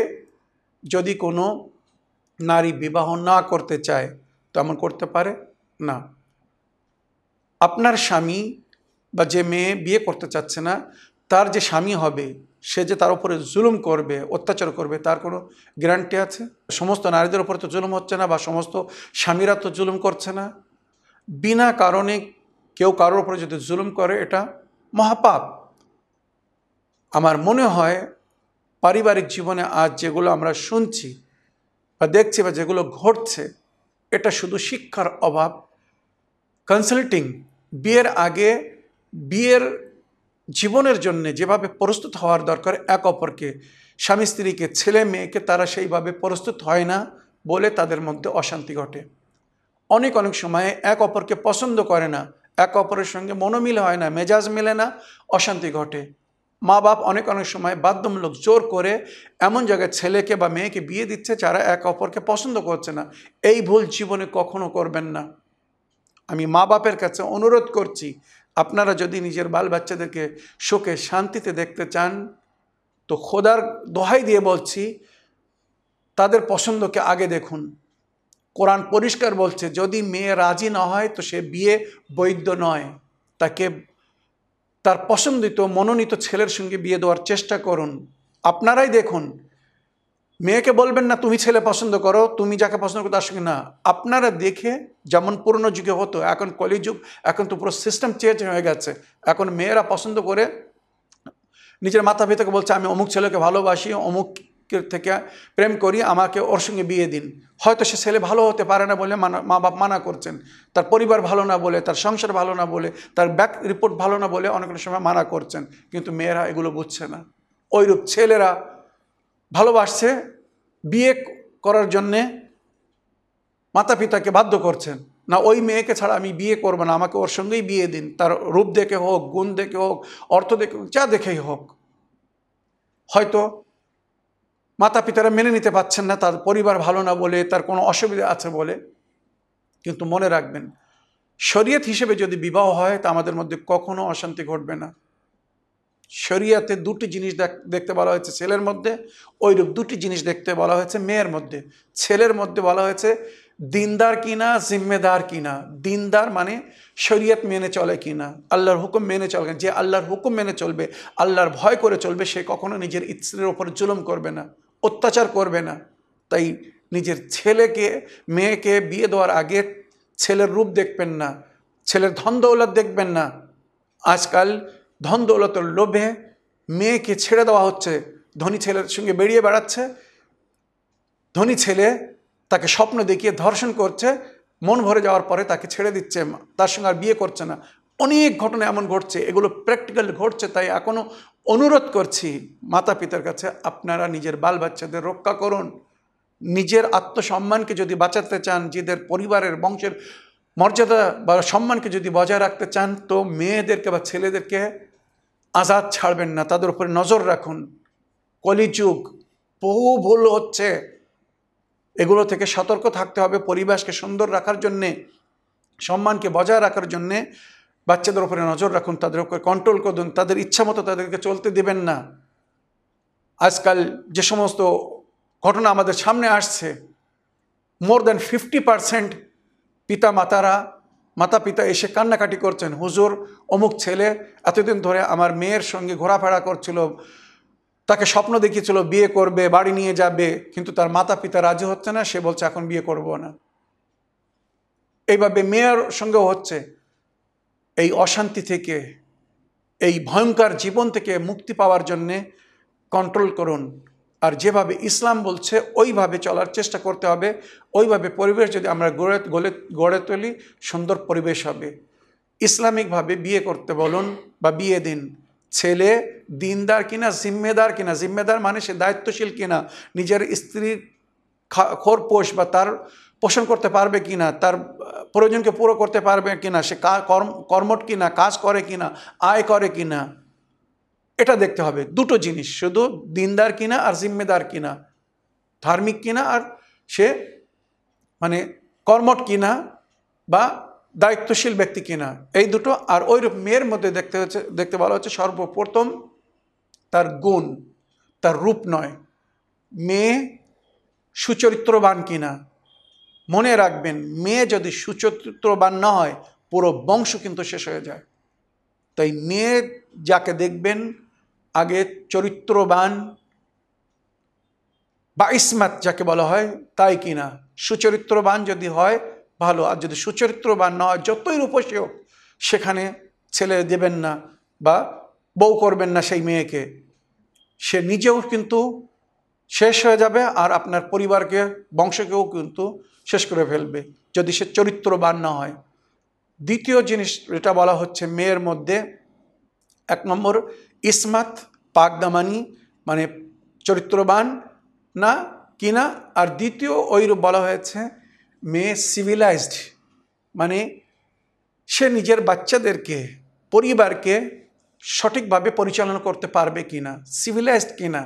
যদি কোনো নারী বিবাহ না করতে চায়, তেমন করতে পারে? না। আপনার স্বামী বা যে মেয়ে বিয়ে করতে চাচ্ছে না তার যে স্বামী হবে, সে যে তার উপরে জুলুম করবে, অত্যাচার করবে, তার কোনো গ্যারান্টি আছে? সমস্ত নারীদের উপরে তো জুলুম হচ্ছে না বা সমস্ত স্বামীরা তো জুলুম করছে না। বিনা কারণে কেউ কারোর উপরে যদি জুলুম করে, এটা মহাপাপ। আমার মনে হয় পারিবারিক জীবনে আজ যেগুলো আমরা শুনছি বা দেখছি বা যেগুলো ঘটছে, এটা শুধু শিক্ষার অভাব। কনসাল্টিং বিয়ের আগে বিয়ের জীবনের জন্য যেভাবে প্রস্তুত হওয়ার দরকার, এক অপরকে, স্বামী স্ত্রীকে, ছেলে মেয়েকে তারা সেইভাবে প্রস্তুত হয় না বলে তাদের মধ্যে অশান্তি ঘটে। অনেক অনেক সময় এক অপরকে পছন্দ করে না, এক অপরের সঙ্গে মনোমিল হয় না, মেজাজ মেলে না, অশান্তি ঘটে। মা বাপ অনেক অনেক সময় বাধ্যমূলক জোর করে এমন জায়গায় ছেলেকে বা মেয়েকে বিয়ে দিচ্ছে যারা এক অপরকে পছন্দ করছে না। এই ভুল জীবনে কখনো করবেন না। আমি মা বাপের কাছে অনুরোধ করছি আপনারা যদি নিজের বাল বাচ্চাদেরকে শোকে শান্তিতে দেখতে চান, তো খোদার দোহাই দিয়ে বলছি, তাদের পছন্দকে আগে দেখুন। কোরআন পরিষ্কার বলছে, যদি মেয়ে রাজি না হয়, তো সে বিয়ে বৈধ নয়। তাকে তার পছন্দিত, মনোনীত ছেলের সঙ্গে বিয়ে দেওয়ার চেষ্টা করুন। আপনারাই দেখুন মেয়েকে বলবেন, না, তুমি ছেলে পছন্দ করো, তুমি যাকে পছন্দ করো তার সঙ্গে না। আপনারা দেখে যেমন পুরনো যুগে হতো, এখন কলিযুগ, এখন তো পুরো সিস্টেম চেঞ্জ হয়ে গেছে। এখন মেয়েরা পছন্দ করে নিজের মাথা ভিতরে বলছে, আমি অমুক ছেলেকে ভালোবাসি অমুক থেকে প্রেম করি, আমাকে ওর সঙ্গে বিয়ে দিন। হয়তো সে ছেলে ভালো হতে পারে না বলে মা বাপ মানা করছেন। তার পরিবার ভালো না বলে, তার সংসার ভালো না বলে, তার ব্যাক রিপোর্ট ভালো না বলে অনেক সময় মানা করছেন। কিন্তু মেয়েরা এগুলো বুঝছে না। ওইরূপ ছেলেরা ভালোবাসছে, বিয়ে করার জন্যে মাতা পিতাকে বাধ্য করছেন। না, ওই মেয়েকে ছাড়া আমি বিয়ে করব না, আমাকে ওর সঙ্গেই বিয়ে দিন। তার রূপ দেখে হোক, গুণ দেখে হোক, অর্থ দেখে হোক, যা দেখেই হোক। হয়তো মাতা পিতারা মেনে নিতে পারছেন না, তার পরিবার ভালো না বলে, তার কোনো অসুবিধা আছে বলে। কিন্তু মনে রাখবেন, শরীয়ত হিসেবে যদি বিবাহ হয়, তা আমাদের মধ্যে কখনো অশান্তি ঘটবে না। শরিয়াতে দুটি জিনিস দেখতে বলা হয়েছে, ছেলের মধ্যে, ওইরূপ দুটি জিনিস দেখতে বলা হয়েছে মেয়ের মধ্যে। ছেলের মধ্যে বলা হয়েছে, দিনদার কিনা, জিম্মেদার কিনা। দিনদার মানে শরীয়ত মেনে চলে কিনা। আল্লাহর হুকুম মেনে চলে যে আল্লাহর হুকুম মেনে চলবে, আল্লাহর ভয় করে চলবে, সে কখনো নিজের ইচ্ছের ওপর জুলুম করবে না, অত্যাচার করবে না। তাই নিজের ছেলেকে, মেয়েকে বিয়ে দেওয়ার আগে ছেলের রূপ দেখবেন না, ছেলের ধন দৌলত দেখবেন না। আজকাল ধন দৌলতের লোভে মেয়েকে ছেড়ে দেওয়া হচ্ছে, ধনী ছেলের সঙ্গে বেরিয়ে বেড়াচ্ছে। ধনী ছেলে তাকে স্বপ্ন দেখিয়ে ধর্ষণ করছে, মন ভরে যাওয়ার পরে তাকে ছেড়ে দিচ্ছে, তার সঙ্গে আর বিয়ে করছে না। অনেক ঘটনা এমন ঘটছে, এগুলো প্র্যাকটিক্যাল ঘটছে, তাই এখনও অনুরোধ করছি মাতা পিতার কাছে, আপনারা নিজের বাল বাচ্চাদের রক্ষা করুন। নিজের আত্মসম্মানকে যদি বাঁচাতে চান, নিজেদের পরিবারের বংশের মর্যাদা বা সম্মানকে যদি বজায় রাখতে চান, তো মেয়েদেরকে বা ছেলেদেরকে আজাদ ছাড়বেন না, তাদের উপরে নজর রাখুন। কলিযুগ, বহু ভুল হচ্ছে। এগুলো থেকে সতর্ক থাকতে হবে পরিবেশকে সুন্দর রাখার জন্যে, সম্মানকে বজায় রাখার জন্যে। বাচ্চাদের উপরে নজর রাখুন, তাদের উপরে কন্ট্রোল করুন, তাদের ইচ্ছা মতো তাদেরকে চলতে দেবেন না। আজকাল যে সমস্ত ঘটনা আমাদের সামনে আসছে মোর দ্যান ফিফটি পারসেন্ট পিতা মাতারা মাতা পিতা এসে কান্নাকাটি করছেন। হুজুর, অমুক ছেলে এতদিন ধরে আমার মেয়ের সঙ্গে ঘোরাফেরা করছিল, তাকে স্বপ্ন দেখিয়েছিল বিয়ে করবে, বাড়ি নিয়ে যাবে, কিন্তু তার মাতা পিতা রাজি হচ্ছে না, সে বলছে এখন বিয়ে করব না। এইভাবে মেয়ের সঙ্গেও হচ্ছে। এই অশান্তি থেকে, এই ভয়ঙ্কর জীবন থেকে মুক্তি পাওয়ার জন্যে কন্ট্রোল করুন। আর যেভাবে ইসলাম বলছে, ওইভাবে চলার চেষ্টা করতে হবে। ওইভাবে পরিবেশ যদি আমরা গড়ে গড়ে গড়ে তুলি, সুন্দর পরিবেশ হবে। ইসলামিকভাবে বিয়ে করতে বলুন বা বিয়ে দিন। ছেলে দিনদার কিনা, জিম্মেদার কিনা, জিম্মেদার মানে সে দায়িত্বশীল কিনা, নিজের স্ত্রীর খোরপোষ বা তার পোষণ করতে পারবে কিনা, তার, প্রয়োজনকে পুরো করতে পারবে কিনা, সে কর্ম কর্মট কিনা, কাজ করে কিনা, আয় করে কিনা। এটা দেখতে হবে। দুটো জিনিস, শুধু দিনদার কিনা আর জিম্মেদার কিনা, ধার্মিক কিনা আর সে মানে কর্মট কিনা বা দায়িত্বশীল ব্যক্তি কিনা, এই দুটো। আর ওইরূপ মেয়ের মধ্যে দেখতে হচ্ছে, দেখতে বলা হচ্ছে, সর্বপ্রথম তার গুণ, তার রূপ নয়। মেয়ে সুচরিত্রবান কিনা, মনে রাখবেন, মেয়ে যদি সুচরিত্রবান না হয়, পুরো বংশ কিন্তু শেষ হয়ে যায়। তাই মেয়ে যাকে দেখবেন আগে চরিত্রবান বা ইসমাত যাকে বলা হয়, তাই কিনা? সুচরিত্রবান যদি হয়, ভালো। আর যদি সুচরিত্রবান না হয়, যতই রূপসী হোক, সেখানে ছেলে দেবেন না বা বউ করবেন না সেই মেয়েকে। সে নিজেও কিন্তু শেষ হয়ে যাবে আর আপনার পরিবারকে, বংশকেও কিন্তু শেষ করে ফেলবে যদি সে চরিত্রবান না হয়। দ্বিতীয় জিনিস, যেটা বলা হচ্ছে মেয়ের মধ্যে, এক নম্বর ইসমাত পাকদামানি মানে চরিত্রবান না কিনা আর দ্বিতীয় ওইরূপ বলা হয়েছে মেয়ে সিভিলাইজড মানে সে নিজের বাচ্চাদেরকে, পরিবারকে সঠিকভাবে পরিচালনা করতে পারবে কিনা সিভিলাইজড কিনা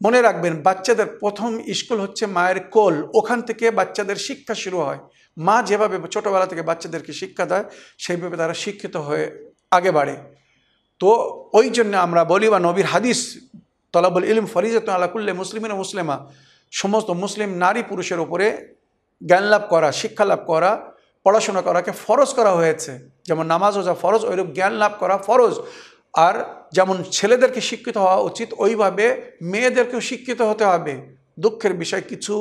মনে রাখবেন, বাচ্চাদের প্রথম স্কুল হচ্ছে মায়ের কোল, ওখান থেকে বাচ্চাদের শিক্ষা শুরু হয়। মা যেভাবে ছোটোবেলা থেকে বাচ্চাদেরকে শিক্ষা দেয়, সেইভাবে তারা শিক্ষিত হয়ে আগে বাড়ে। তো ওই জন্য আমরা বলি বা নবীর হাদিস, তলাবুল ইলম ফরিজত আলাকুল্লে মুসলিমিন মুসলিমা, সমস্ত মুসলিম নারী পুরুষের উপরে জ্ঞান লাভ করা, শিক্ষা লাভ করা, পড়াশোনা করাকে ফরজ করা হয়েছে। যেমন নামাজ ওজা ফরজ, ওইরূপ জ্ঞান লাভ করা ফরজ। আর যেমন ছেলেদেরকে শিক্ষিত হওয়া উচিত, ওইভাবে মেয়েদেরকেও শিক্ষিত হতে হবে। দুঃখের বিষয় কিছু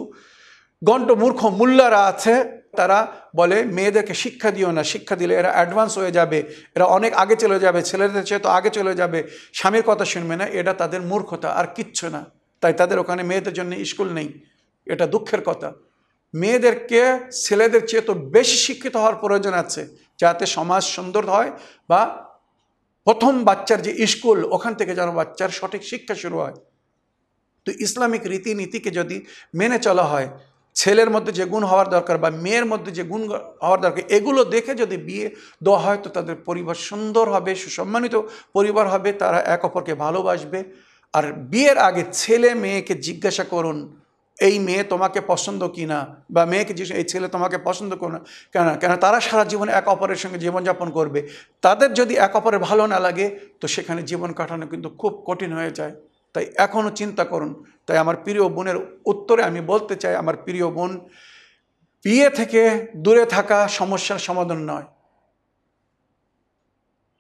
গণ্ড মূর্খ মূল্যারা আছে তারা বলে, মেয়েদেরকে শিক্ষা দিও না, শিক্ষা দিলে এরা অ্যাডভান্স হয়ে যাবে, এরা অনেক আগে চলে যাবে, ছেলেদের চেয়ে তো আগে চলে যাবে। স্বামীর কথা শুনবে না, এটা তাদের মূর্খতা, আর কিচ্ছু না। তাই তাদের ওখানে মেয়েদের জন্য স্কুল নেই, এটা দুঃখের কথা। মেয়েদেরকে ছেলেদের চেয়ে তো বেশি শিক্ষিত হওয়ার প্রয়োজন আছে, যাতে সমাজ সুন্দর হয় বা প্রথম বাচ্চার যে স্কুল, ওখান থেকে যেন বাচ্চার সঠিক শিক্ষা শুরু হয়। তো ইসলামিক রীতিনীতিকে যদি মেনে চলা হয় ছেলের মধ্যে যে গুণ হওয়ার দরকার বা মেয়ের মধ্যে যে গুণ হওয়ার দরকার, এগুলো দেখে যদি বিয়ে দেওয়া হয় তো তাদের পরিবার সুন্দর হবে, সুসম্মানিত পরিবার হবে, তারা এক অপরকে ভালোবাসবে। আর বিয়ের আগে ছেলে মেয়েকে জিজ্ঞাসা করুন, এই মেয়ে তোমাকে পছন্দ কি না বা মেয়েকে জিজ্ঞেস এই ছেলে তোমাকে পছন্দ করো না কেন কেন তারা সারা জীবন এক অপরের সঙ্গে জীবনযাপন করবে। তাদের যদি এক অপরের ভালো না লাগে, তো সেখানে জীবন কাটানো কিন্তু খুব কঠিন হয়ে যায়। তাই এখনও চিন্তা করুন। তাই আমার প্রিয় বোনের উত্তরে আমি বলতে চাই, আমার প্রিয় বোন, বিয়ে থেকে দূরে থাকা সমস্যার সমাধান নয়।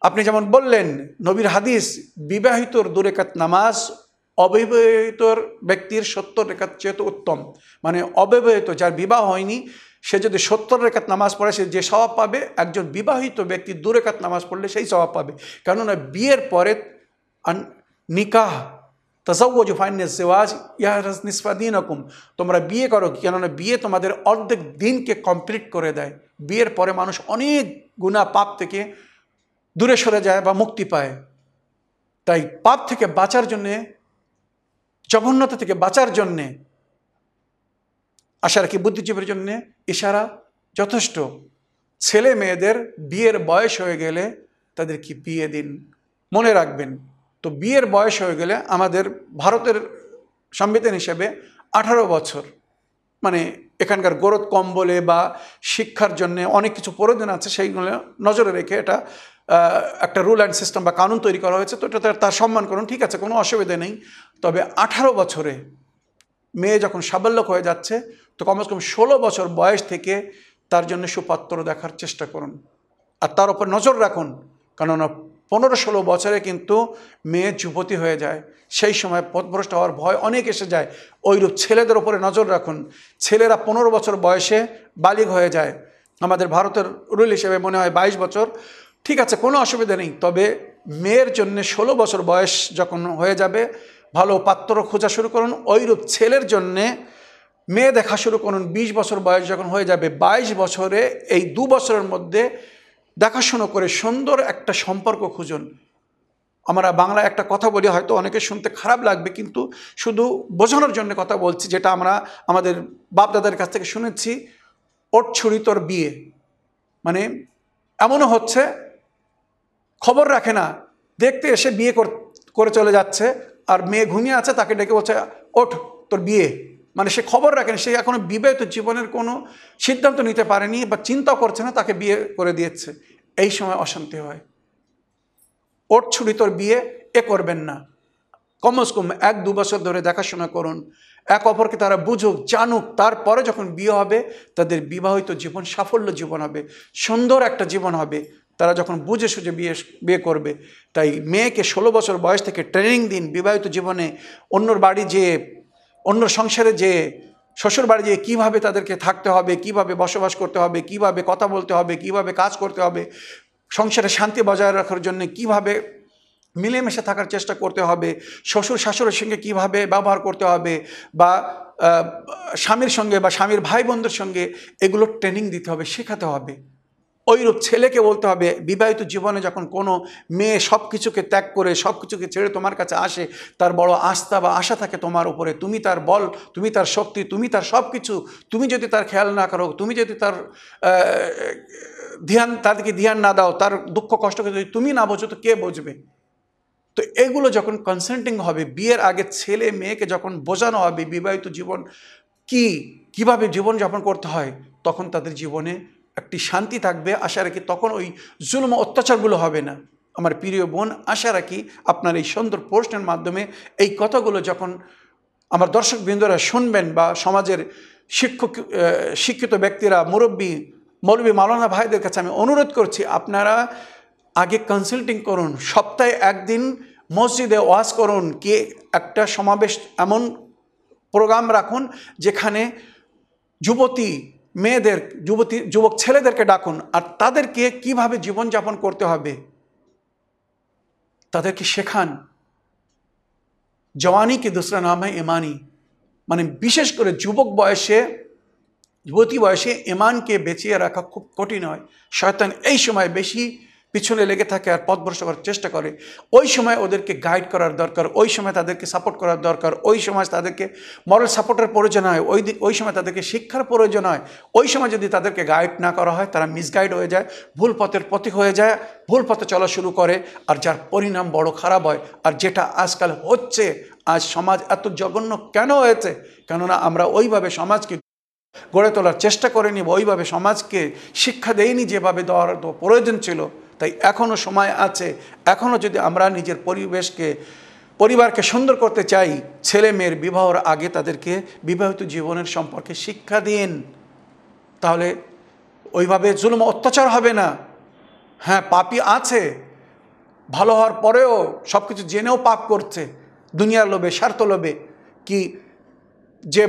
আপনি যেমন বললেন, নবীর হাদিস, বিবাহিতর দূরেকাত নামাজ, অবিবাহিতর ব্যক্তির সত্তর রেখাত চেয়ে উত্তম। মানে অবিবাহিত যার বিবাহ হয়নি, সে যদি সত্তর রেখাত নামাজ পড়ে, সে যে স্বভাব পাবে, একজন বিবাহিত ব্যক্তি দু রেখাত নামাজ পড়লে সেই স্বভাব পাবে। কেননা বিয়ের পরে নিকাহ তসব্বজ ফাইন সেওয়াজ ইয়া নিসফাদিন রকম তোমরা বিয়ে করো কেননা বিয়ে তোমাদের অর্ধেক দিনকে কমপ্লিট করে দেয় বিয়ের পরে মানুষ অনেক গুণা পাপ থেকে দূরে সরে যায় বা মুক্তি পায় তাই পাপ থেকে বাঁচার জন্যে জঘন্যতা থেকে বাঁচার জন্যে আশা রাখি বুদ্ধিজীবীর জন্যে ইশারা যথেষ্ট ছেলে মেয়েদের বিয়ের বয়স হয়ে গেলে তাদেরকে বিয়ে দিন মনে রাখবেন তো বিয়ের বয়স হয়ে গেলে আমাদের ভারতের সংবিধান হিসেবে আঠারো বছর। মানে এখানকার গরদ কম বলে বা শিক্ষার জন্য অনেক কিছু প্রয়োজন আছে, সেইগুলো নজরে রেখে এটা একটা রুল অ্যান্ড সিস্টেম বা কানুন তৈরি করা হয়েছে, তো এটা তার- তার সম্মান করুন, ঠিক আছে, কোনো অসুবিধা নেই। তবে আঠারো বছরে মেয়ে যখন সাবল্যক হয়ে যাচ্ছে, তো কমসে কম ষোলো বছর বয়স থেকে তার জন্য সুপাত্র দেখার চেষ্টা করুন। আর তার উপর নজর রাখুন, কেননা পনেরো ষোলো বছরে কিন্তু মেয়ে যুবতী হয়ে যায়। সেই সময় পথভ্রষ্ট হওয়ার ভয় অনেক এসে যায়। ওইরূপ ছেলেদের ওপরে নজর রাখুন। ছেলেরা পনেরো বছর বয়সে বালিগ হয়ে যায়। আমাদের ভারতের রুল হিসেবে মনে হয় বাইশ বছর। ঠিক আছে, কোনো অসুবিধা নেই। তবে মেয়ের জন্য ষোলো বছর বয়স যখন হয়ে যাবে, ভালো পাত্র খোঁজা শুরু করুন। ওইরূপ ছেলের জন্যে মেয়ে দেখা শুরু করুন। বিশ বছর বয়স যখন হয়ে যাবে, বাইশ বছরে এই দু বছরের মধ্যে দেখাশুনো করে সুন্দর একটা সম্পর্ক খুঁজুন। আমরা বাংলা একটা কথা বলি, হয়তো অনেকে শুনতে খারাপ লাগবে, কিন্তু শুধু বোঝানোর জন্য কথা বলছি, যেটা আমরা আমাদের বাপদাদার কাছ থেকে শুনেছি, ওট ছুরি তোর বিয়ে। মানে এমনও হচ্ছে, খবর রাখে না, দেখতে এসে বিয়ে কর- করে চলে যাচ্ছে, আর মেয়ে ঘুমিয়ে আছে, তাকে ডেকে বলছে, ওঠ, তোর বিয়ে। মানে সে খবর রাখেনি সে এখনও বিবাহিত জীবনের কোনো সিদ্ধান্ত নিতে পারেনি বা চিন্তা করছে না, তাকে বিয়ে করে দিয়েছে। এই সময় অশান্তি হয়। ওর ছুরি তোর বিয়ে, এ করবেন না। কমস কম এক দু বছর ধরে দেখাশোনা করুন। এক অপরকে তারা বুঝুক, জানুক, তারপরে যখন বিয়ে হবে, তাদের বিবাহিত জীবন সাফল্য জীবন হবে, সুন্দর একটা জীবন হবে। তারা যখন বুঝে সুঝে বিয়ে বিয়ে করবে, তাই মেয়েকে ষোলো বছর বয়স থেকে ট্রেনিং দিন। বিবাহিত জীবনে অন্যর বাড়ি যেয়ে অন্য সংসারে যেয়ে শ্বশুর বাড়ি যেয়ে কীভাবে তাদেরকে থাকতে হবে, কীভাবে বসবাস করতে হবে, কীভাবে কথা বলতে হবে, কীভাবে কাজ করতে হবে, সংসারে শান্তি বজায় রাখার জন্য কীভাবে মিলেমিশে থাকার চেষ্টা করতে হবে, শ্বশুর শাশুড়ির সঙ্গে কীভাবে ব্যবহার করতে হবে বা স্বামীর সঙ্গে বা স্বামীর ভাই বোনদের সঙ্গে এগুলো ট্রেনিং দিতে হবে, শেখাতে হবে। ওইরূপ ছেলেকে বলতে হবে, বিবাহিত জীবনে যখন কোনো মেয়ে সব কিছুকে ত্যাগ করে সব কিছুকে ছেড়ে তোমার কাছে আসে, তার বড় আস্থা বা আশা থাকে তোমার উপরে। তুমি তার বল, তুমি তার শক্তি, তুমি তার সব কিছু তুমি যদি তার খেয়াল না করো, তুমি যদি তার ধ্যান, তাদেরকে ধ্যান না দাও, তার দুঃখ কষ্টকে যদি তুমি না বোঝো, তো কে বুঝবে? তো এগুলো যখন কনসেন্টিং হবে, বিয়ের আগে ছেলে মেয়েকে যখন বোঝানো হবে বিবাহিত জীবন কি, কীভাবে জীবন যাপন করতে হয়, তখন তাদের জীবনে একটি শান্তি থাকবে, আশা রাখি তখন ওই জুলুম অত্যাচারগুলো হবে না। আমার প্রিয় বোন, আশা রাখি আপনার এই সুন্দর পোস্টের মাধ্যমে এই কথাগুলো যখন আমার দর্শক বৃন্দরা শুনবেন বা সমাজের শিক্ষক শিক্ষিত ব্যক্তিরা, মুরব্বী, মৌলবী মালানা ভাইদের কাছে আমি অনুরোধ করছি, আপনারা আগে কনসাল্টিং করুন, সপ্তাহে একদিন মসজিদে ওয়াজ করুন, কে একটা সমাবেশ এমন প্রোগ্রাম রাখুন, যেখানে যুবতী মেয়েদের, যুবতী, যুবক ছেলেদেরকে ডাকুন আর তাদেরকে কীভাবে জীবনযাপন করতে হবে, তাদেরকে শেখান। জওয়ানি কি দুসরা নাম হয় ইমানি। মানে বিশেষ করে যুবক বয়সে, যুবতী বয়সে এমানকে বেঁচিয়ে রাখা খুব কঠিন হয়। শয়তান এই সময় বেশি পিছনে লেগে থাকে আর পথভ্রষ্ট করার চেষ্টা করে। ওই সময় ওদেরকে গাইড করার দরকার, ওই সময় তাদেরকে সাপোর্ট করার দরকার, ওই সময় তাদেরকে মরাল সাপোর্টের প্রয়োজন হয়, ওই ওই সময় তাদেরকে শিক্ষার প্রয়োজন হয়। ওই সময় যদি তাদেরকে গাইড না করা হয়, তারা মিসগাইড হয়ে যায়, ভুল পথের পথিক হয়ে যায়, ভুল পথে চলা শুরু করে আর যার পরিণাম বড় খারাপ হয়। আর যেটা আজকাল হচ্ছে, আজ সমাজ এত জঘন্য কেন হয়েছে? কেননা আমরা ওইভাবে সমাজকে গড়ে তোলার চেষ্টা করেনি বা ওইভাবে সমাজকে শিক্ষা দেয়নি যেভাবে দেওয়ার প্রয়োজন ছিল। তাই এখনও সময় আছে। এখনও যদি আমরা নিজের পরিবেশকে, পরিবারকে সুন্দর করতে চাই, ছেলে মেয়ের বিবাহর আগে তাদেরকে বিবাহিত জীবনের সম্পর্কে শিক্ষা দিন। তাহলে ওইভাবে জুলুম অত্যাচার হবে না। হ্যাঁ পাপি আছে। ভালো হওয়ার পরেও সব কিছু জেনেও পাপ করছে। দুনিয়ার লোভে, স্বার্থ লোভে। কি যে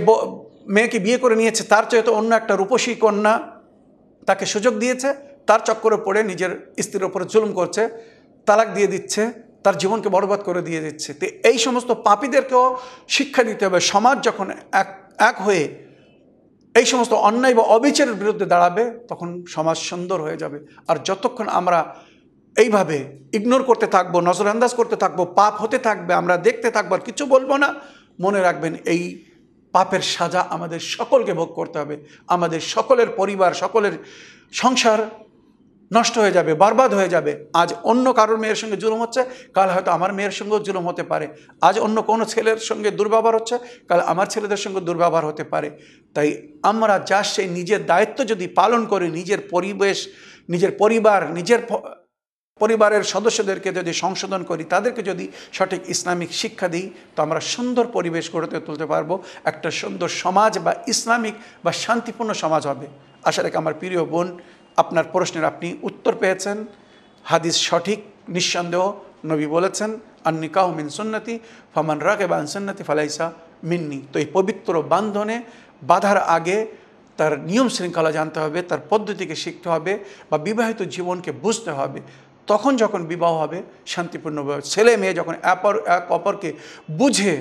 মেয়েকে বিয়ে করে নিয়েছে, তার চেয়ে তো অন্য একটা রূপসী কন্যা তাকে সুযোগ দিয়েছে। তার চক্করে পড়ে নিজের স্ত্রীর ওপরে জুলুম করছে, তালাক দিয়ে দিচ্ছে, তার জীবনকে বরবাদ করে দিয়ে দিচ্ছে। তো এই সমস্ত পাপীদেরকেও শিক্ষা দিতে হবে, সমাজ যখন এক এক হয়ে এই সমস্ত অন্যায় বা অবিচারের বিরুদ্ধে দাঁড়াবে, তখন সমাজ সুন্দর হয়ে যাবে। আর যতক্ষণ আমরা এইভাবে ইগনোর করতে থাকব, নজরআন্দাজ করতে থাকব, পাপ হতে থাকবে, আমরা দেখতে থাকব, আর কিছু বলব না, মনে রাখবেন এই পাপের সাজা আমাদের সকলকে ভোগ করতে হবে। আমাদের সকলের পরিবার, সকলের সংসার নষ্ট হয়ে যাবে, বরবাদ হয়ে যাবে। আজ অন্য কারোর মেয়ের সঙ্গে জুলুম হচ্ছে, কাল হয়তো আমার মেয়ের সঙ্গেও জুলুম হতে পারে। আজ অন্য কোনো ছেলের সঙ্গে দুর্ব্যবহার হচ্ছে, কাল আমার ছেলেদের সঙ্গে দুর্ব্যবহার হতে পারে। তাই আমরা যা সেই নিজের দায়িত্ব যদি পালন করি, নিজের পরিবেশ, নিজের পরিবার, নিজের পরিবারের সদস্যদেরকে যদি সংশোধন করি, তাদেরকে যদি সঠিক ইসলামিক শিক্ষা দিই, তো আমরা সুন্দর পরিবেশ গড়ে তুলতে পারব। একটা সুন্দর সমাজ বা ইসলামিক বা শান্তিপূর্ণ সমাজ হবে। রেখে আমার প্রিয় বোন আপনার প্রশ্নের আপনি উত্তর পেয়েছেন, হাদিস সঠিক, নিঃসন্দেহ নবী বলেছেন আর নিকাহ মিন সুন্নতি, ফমান রাগে বা সুন্নতি ফালাইসা মিন্নি। তো এই পবিত্র বান্ধনে বাধার আগে তার নিয়ম শৃঙ্খলা জানতে হবে, তার পদ্ধতিকে শিখতে হবে বা বিবাহিত জীবনকে বুঝতে হবে। তখন যখন বিবাহ হবে শান্তিপূর্ণভাবে ছেলে মেয়ে যখন অপর, এক অপরকে বুঝে,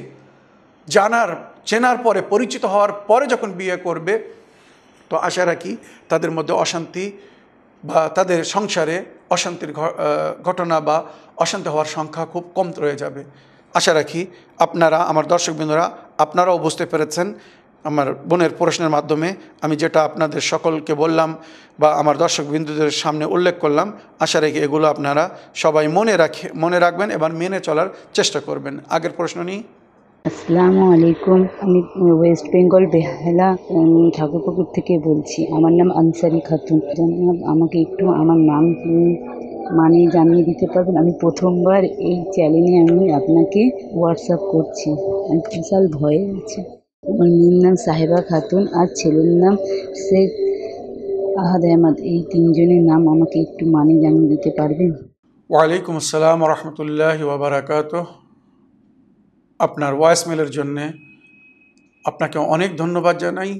জানার, চেনার পরে, পরিচিত হওয়ার পরে যখন বিয়ে করবে তো আশা রাখি তাদের মধ্যে অশান্তি বা তাদের সংসারে অশান্তির ঘটনা বা অশান্তি হওয়ার সংখ্যা খুব কম রয়ে যাবে। আশা রাখি আপনারা, আমার দর্শকবৃন্দরা আপনারাও বুঝতে পেরেছেন, আমার বোনের প্রশ্নের মাধ্যমে আমি যেটা আপনাদের সকলকে বললাম বা আমার দর্শকবিন্দুদের সামনে উল্লেখ করলাম, আশা রাখি এগুলো আপনারা সবাই মনে রাখে, মনে রাখবেন এবার মেনে চলার চেষ্টা করবেন। আগের প্রশ্ন নিই। আসসালামু আলাইকুম। আমি ওয়েস্ট বেঙ্গল বেহালা ঠাকুরপুকুর থেকে বলছি। আমার নাম আনসারি খাতুন। আমাকে একটু আমার নাম মানে জানিয়ে দিতে পারবেন? আমি প্রথমবার এই চ্যানেলে আমি আপনাকে হোয়াটসঅ্যাপ করছি। আমি বিশাল ভয়ে আছে। আমার মেয়ের নাম সাহেবা খাতুন আর ছেলের নাম শেখ আহাদ আহমদ। এই তিনজনের নাম আমাকে একটু মানে জানিয়ে দিতে পারবেন? ওয়ালাইকুম আসসালাম রহমতুল্লাহ আপনার ভয়েসমেলের জন্যে আপনাকে অনেক ধন্যবাদ জানাই।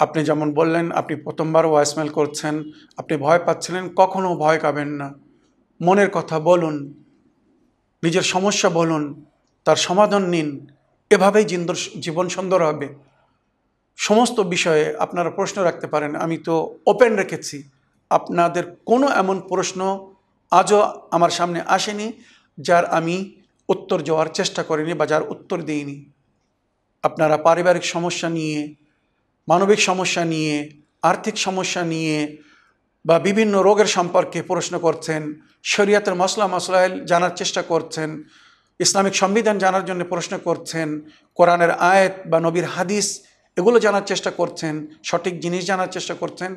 আপনি যেমন বললেন, আপনি প্রথমবার ভয়েসমেল করছেন, আপনি ভয় পাচ্ছিলেন, কখনো ভয় পাবেন না। মনের কথা বলুন, নিজের সমস্যা বলুন, তার সমাধান নিন, এভাবেই জীবন সুন্দর হবে। সমস্ত বিষয়ে আপনারা প্রশ্ন রাখতে পারেন, আমি তো ওপেন রেখেছি। আপনাদের কোনো এমন প্রশ্ন আজও আমার সামনে আসেনি, যার আমি উত্তর যাওয়ার চেষ্টা করিনি বা যার উত্তর দিইনি আপনারা পারিবারিক সমস্যা নিয়ে, মানবিক সমস্যা নিয়ে, আর্থিক সমস্যা নিয়ে বা বিভিন্ন রোগের সম্পর্কে প্রশ্ন করছেন, শরীয়তের মশলা মশলাইল জানার চেষ্টা করছেন, ইসলামিক সংবিধান জানার জন্য প্রশ্ন করছেন, কোরআনের আয়াত বা নবীর হাদিস এগুলো জানার চেষ্টা করছেন, সঠিক জিনিস জানার চেষ্টা করছেন,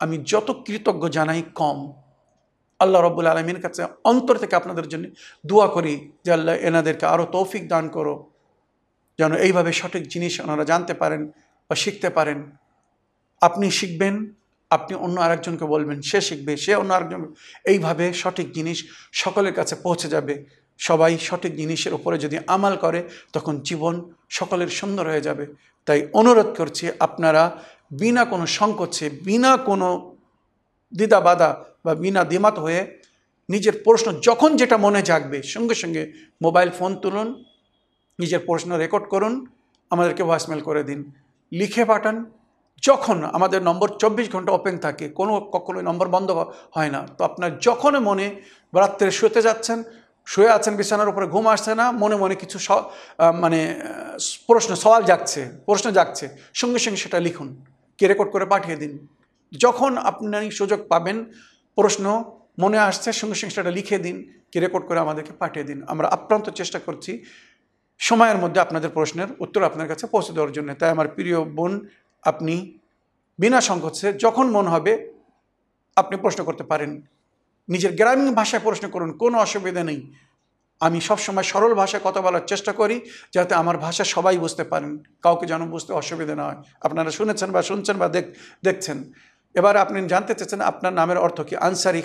আমি যত কৃতজ্ঞ জানাই কম। আল্লাহ রব্বুল আলমীর কাছে অন্তর থেকে আপনাদের জন্য দোয়া করি যে আল্লাহ এনাদেরকে আরও তৌফিক দান করো, যেন এইভাবে সঠিক জিনিস ওনারা জানতে পারেন বা শিখতে পারেন। আপনি শিখবেন, আপনি অন্য আরেকজনকে বলবেন, সে শিখবে, সে অন্য আরেকজন এইভাবে সঠিক জিনিস সকলের কাছে পৌঁছে যাবে। সবাই সঠিক জিনিসের উপরে যদি আমাল করে, তখন জীবন সকলের সুন্দর হয়ে যাবে। তাই অনুরোধ করছি, আপনারা বিনা কোনো সংকোচে, বিনা কোনো দ্বিধা বাধা বা বিনা দ্বিমত হয়ে নিজের প্রশ্ন যখন যেটা মনে জাগবে, সঙ্গে সঙ্গে মোবাইল ফোন তুলুন, নিজের প্রশ্ন রেকর্ড করুন, আমাদেরকে ভয়েসমেল করে দিন। লিখে পাঠান। যখন আমাদের নম্বর চব্বিশ ঘণ্টা ওপেন থাকে, কোনো কখনো নম্বর বন্ধ হয় না। তো আপনার যখন মনে রাত্রে শুতে যাচ্ছেন, শুয়ে আছেন বিছানার উপরে, ঘুম আসছে না, মনে মনে কিছু মানে প্রশ্ন, সওয়াল জাগছে, প্রশ্ন জাগছে, সঙ্গে সঙ্গে সেটা লিখুন। কে রেকর্ড করে পাঠিয়ে দিন। যখন আপনি সুযোগ পাবেন প্রশ্ন মনে আসছে, সঙ্গে সঙ্গে সেটা লিখে দিন, কি রেকর্ড করে আমাদেরকে পাঠিয়ে দিন। আমরা আপ্রান্ত চেষ্টা করছি সময়ের মধ্যে আপনাদের প্রশ্নের উত্তর আপনার কাছে পৌঁছে দেওয়ার জন্য। তাই আমার প্রিয় বোন, আপনি বিনা সংকোচে যখন মন হবে, আপনি প্রশ্ন করতে পারেন। নিজের গ্রামীণ ভাষায় প্রশ্ন করুন, কোনো অসুবিধা নেই। আমি সবসময় সরল ভাষায় কথা বলার চেষ্টা করি, যাতে আমার ভাষা সবাই বুঝতে পারেন। কাউকে যেন বুঝতে অসুবিধা না হয়। আপনারা শুনেছেন বা শুনছেন বা দেখ, দেখছেন। এবার আপনি জানতে চাচ্ছেন আপনার নামের অর্থ কি? আনসারি।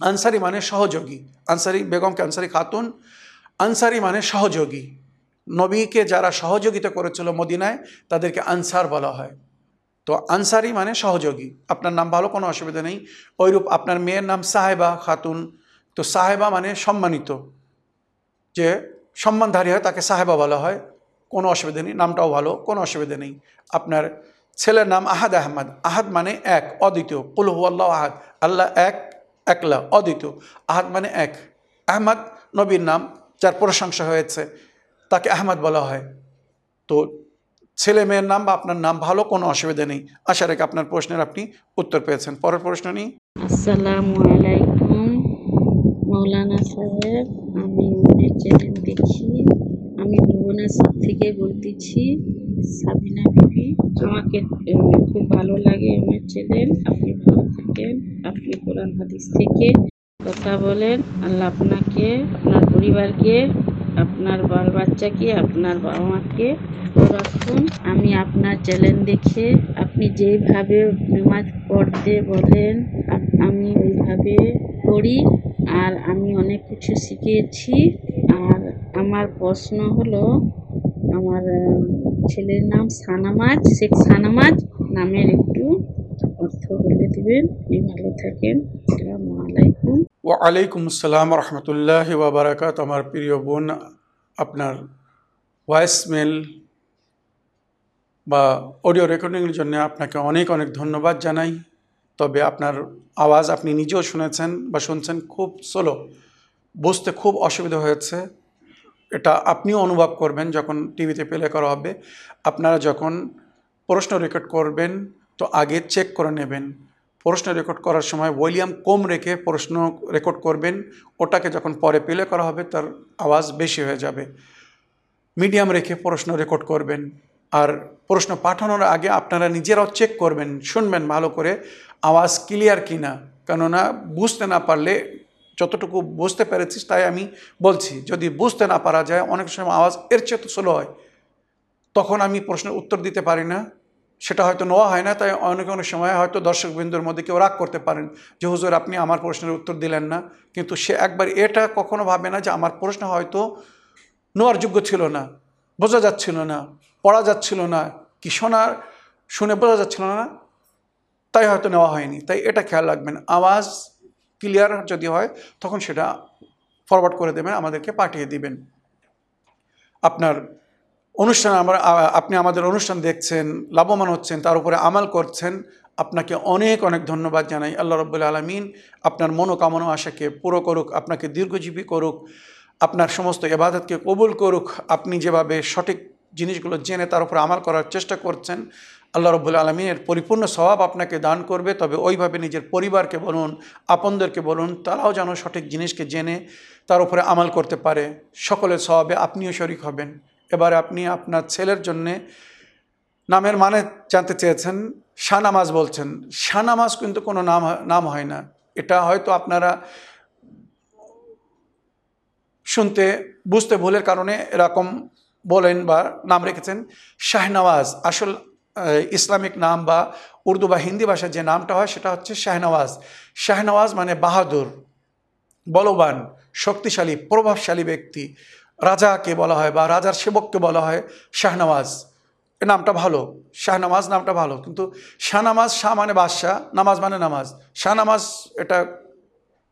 আনসারি মানে সহযোগী। আনসারি বেগমকে আনসারি খাতুন। আনসারি মানে সহযোগী। নবীকে যারা সহযোগিতা করেছিল মদিনায়, তাদেরকে আনসার বলা হয়। তো আনসারি মানে সহযোগী। আপনার নাম ভালো, কোনো অসুবিধা নেই। ওইরূপ আপনার মেয়ের নাম সাহেবা খাতুন। তো সাহেবা মানে সম্মানিত। যে সম্মানধারী হয়, তাকে সাহেবা বলা হয়। কোনো অসুবিধা নেই। নামটাও ভালো, কোনো অসুবিধা নেই। আপনার ছেলের নাম আহাদ আহমদ। আহাদ মানে এক, অদ্বিতীয়। কুলহু আল্লাহ আহাদ। আল্লাহ এক, একলা, অদ্বিতীয়। আহাদ মানে এক। আহমদ নবীর নাম যার প্রশংসা হয়েছে, তাকে আহমদ বলা হয়। তো ছেলে মেয়ের নাম বা আপনার নাম ভালো, কোনো অসুবিধা নেই। আশা রেখে আপনার প্রশ্নের আপনি উত্তর পেয়েছেন। পরের প্রশ্ন নিই। আসসালামু আলাইকুম। মৌলানা সাহেব, আমি দেখি আমি ভুবনেশ্বর থেকে বলতেছি সাবিনা বিবি। আমাকে খুব ভালো লাগে আমার চ্যানেল। আপনি ভালো থাকেন, আপনি কোরআন, হাদিস থেকে কথা বলেন। আল্লাহ আপনাকে, আপনার পরিবারকে, আপনার বাল বাচ্চাকে, আপনার বাবা মাকে রাখুন আমি আপনার চ্যানেল দেখে, আপনি যেভাবে নামাজ পড়তে বলেন আমি ওইভাবে পড়ি। আর আমি অনেক কিছু শিখেছি। আর আমার প্রশ্ন হলো, আমার ছেলের নাম সানামাজ শেখ সানামাজ নামের একটু অর্থ বলে দিবেন। আপনি ভালো থাকেন। আসসালামু আলাইকুম। ওয়ালাইকুম আসসালাম রহমতুল্লাহ ওবরাকাত আমার প্রিয় বোন, আপনার ভয়েস মেল বা অডিও রেকর্ডিংয়ের জন্য আপনাকে অনেক অনেক ধন্যবাদ জানাই। তবে আপনার আওয়াজ আপনি নিজেও শুনেছেন বা শুনছেন খুব স্লো বুঝতে খুব অসুবিধা হয়েছে। এটা আপনিও অনুভব করবেন যখন টিভিতে প্লে করা হবে। আপনারা যখন প্রশ্ন রেকর্ড করবেন, তো আগে চেক করে নেবেন। প্রশ্ন রেকর্ড করার সময় ভলিউম কম রেখে প্রশ্ন রেকর্ড করবেন। ওটাকে যখন পরে প্লে করা হবে, তার আওয়াজ বেশি হয়ে যাবে। মিডিয়াম রেখে প্রশ্ন রেকর্ড করবেন। আর প্রশ্ন পাঠানোর আগে আপনারা নিজেরাও চেক করবেন, শুনবেন ভালো করে আওয়াজ ক্লিয়ার কি না কেননা বুঝতে না পারলে যতটুকু বুঝতে পেরেছিস তাই আমি বলছি, যদি বুঝতে না পারা যায়, অনেক সময় আওয়াজ এর চেয়ে তো স্লো হয়। তখন আমি প্রশ্নের উত্তর দিতে পারি না। সেটা হয়তো নেওয়া হয় না, তাই অনেক অনেক সময় হয়তো দর্শকবৃন্দুর মধ্যে কেউ রাগ করতে পারেন যে, হুজুর, আপনি আমার প্রশ্নের উত্তর দিলেন না। কিন্তু সে একবার এটা কখনো ভাবে না যে, আমার প্রশ্ন হয়তো নেওয়ার যোগ্য ছিল না, বোঝা যাচ্ছিল না, পড়া যাচ্ছিল না, কি শোনার, শুনে বোঝা যাচ্ছিল না, তাই হয়তো নেওয়া হয়নি। তাই এটা খেয়াল রাখবেন। আওয়াজ ক্লিয়ার যদি হয়, তখন সেটা ফরওয়ার্ড করে দেবেন, আমাদেরকে পাঠিয়ে দিবেন। আপনার অনুষ্ঠান আমরা, আপনি আমাদের অনুষ্ঠান দেখছেন, লাভবান হচ্ছেন, তার উপরে আমাল করছেন, আপনাকে অনেক অনেক ধন্যবাদ জানাই। আল্লাহ রব্বুল আলমিন আপনার মনোকামনা আশাকে পুরো করুক, আপনাকে দীর্ঘজীবী করুক, আপনার সমস্ত এবাদতকে কবুল করুক, আপনি যেভাবে সঠিক জিনিসগুলো জেনে তার উপরে আমাল করার চেষ্টা করছেন আল্লাহ রব্বুল আলমিনের পরিপূর্ণ স্বভাব আপনাকে দান করবে, তবে ওইভাবে নিজের পরিবারকে বলুন, আপনদেরকে বলুন, তারাও যেন সঠিক জিনিসকে জেনে তার উপরে আমাল করতে পারে। সকলের স্বভাবে আপনিও শরিক হবেন। এবারে আপনি আপনার ছেলের জন্যে নামের মানে জানতে চেয়েছেন শাহনামাজ বলছেন। শাহনামাজ কিন্তু কোনো নাম নাম হয় না। এটা হয়তো আপনারা শুনতে, বুঝতে ভুলের কারণে এরকম বলেন বা নাম রেখেছেন। শাহনওয়াজ আসল ইসলামিক নাম বা উর্দু বা হিন্দি ভাষায় যে নামটা হয় সেটা হচ্ছে শাহনওয়াজ। শাহনওয়াজ মানে বাহাদুর, বলবান, শক্তিশালী, প্রভাবশালী ব্যক্তি। রাজাকে বলা হয় বা রাজার সেবককে বলা হয় শাহনওয়াজ। এ নামটা ভালো। শাহনামাজ নামটা ভালো। কিন্তু শাহনামাজ শাহ মানে বাদশাহ, নামাজ মানে নামাজ। শাহনামাজ এটা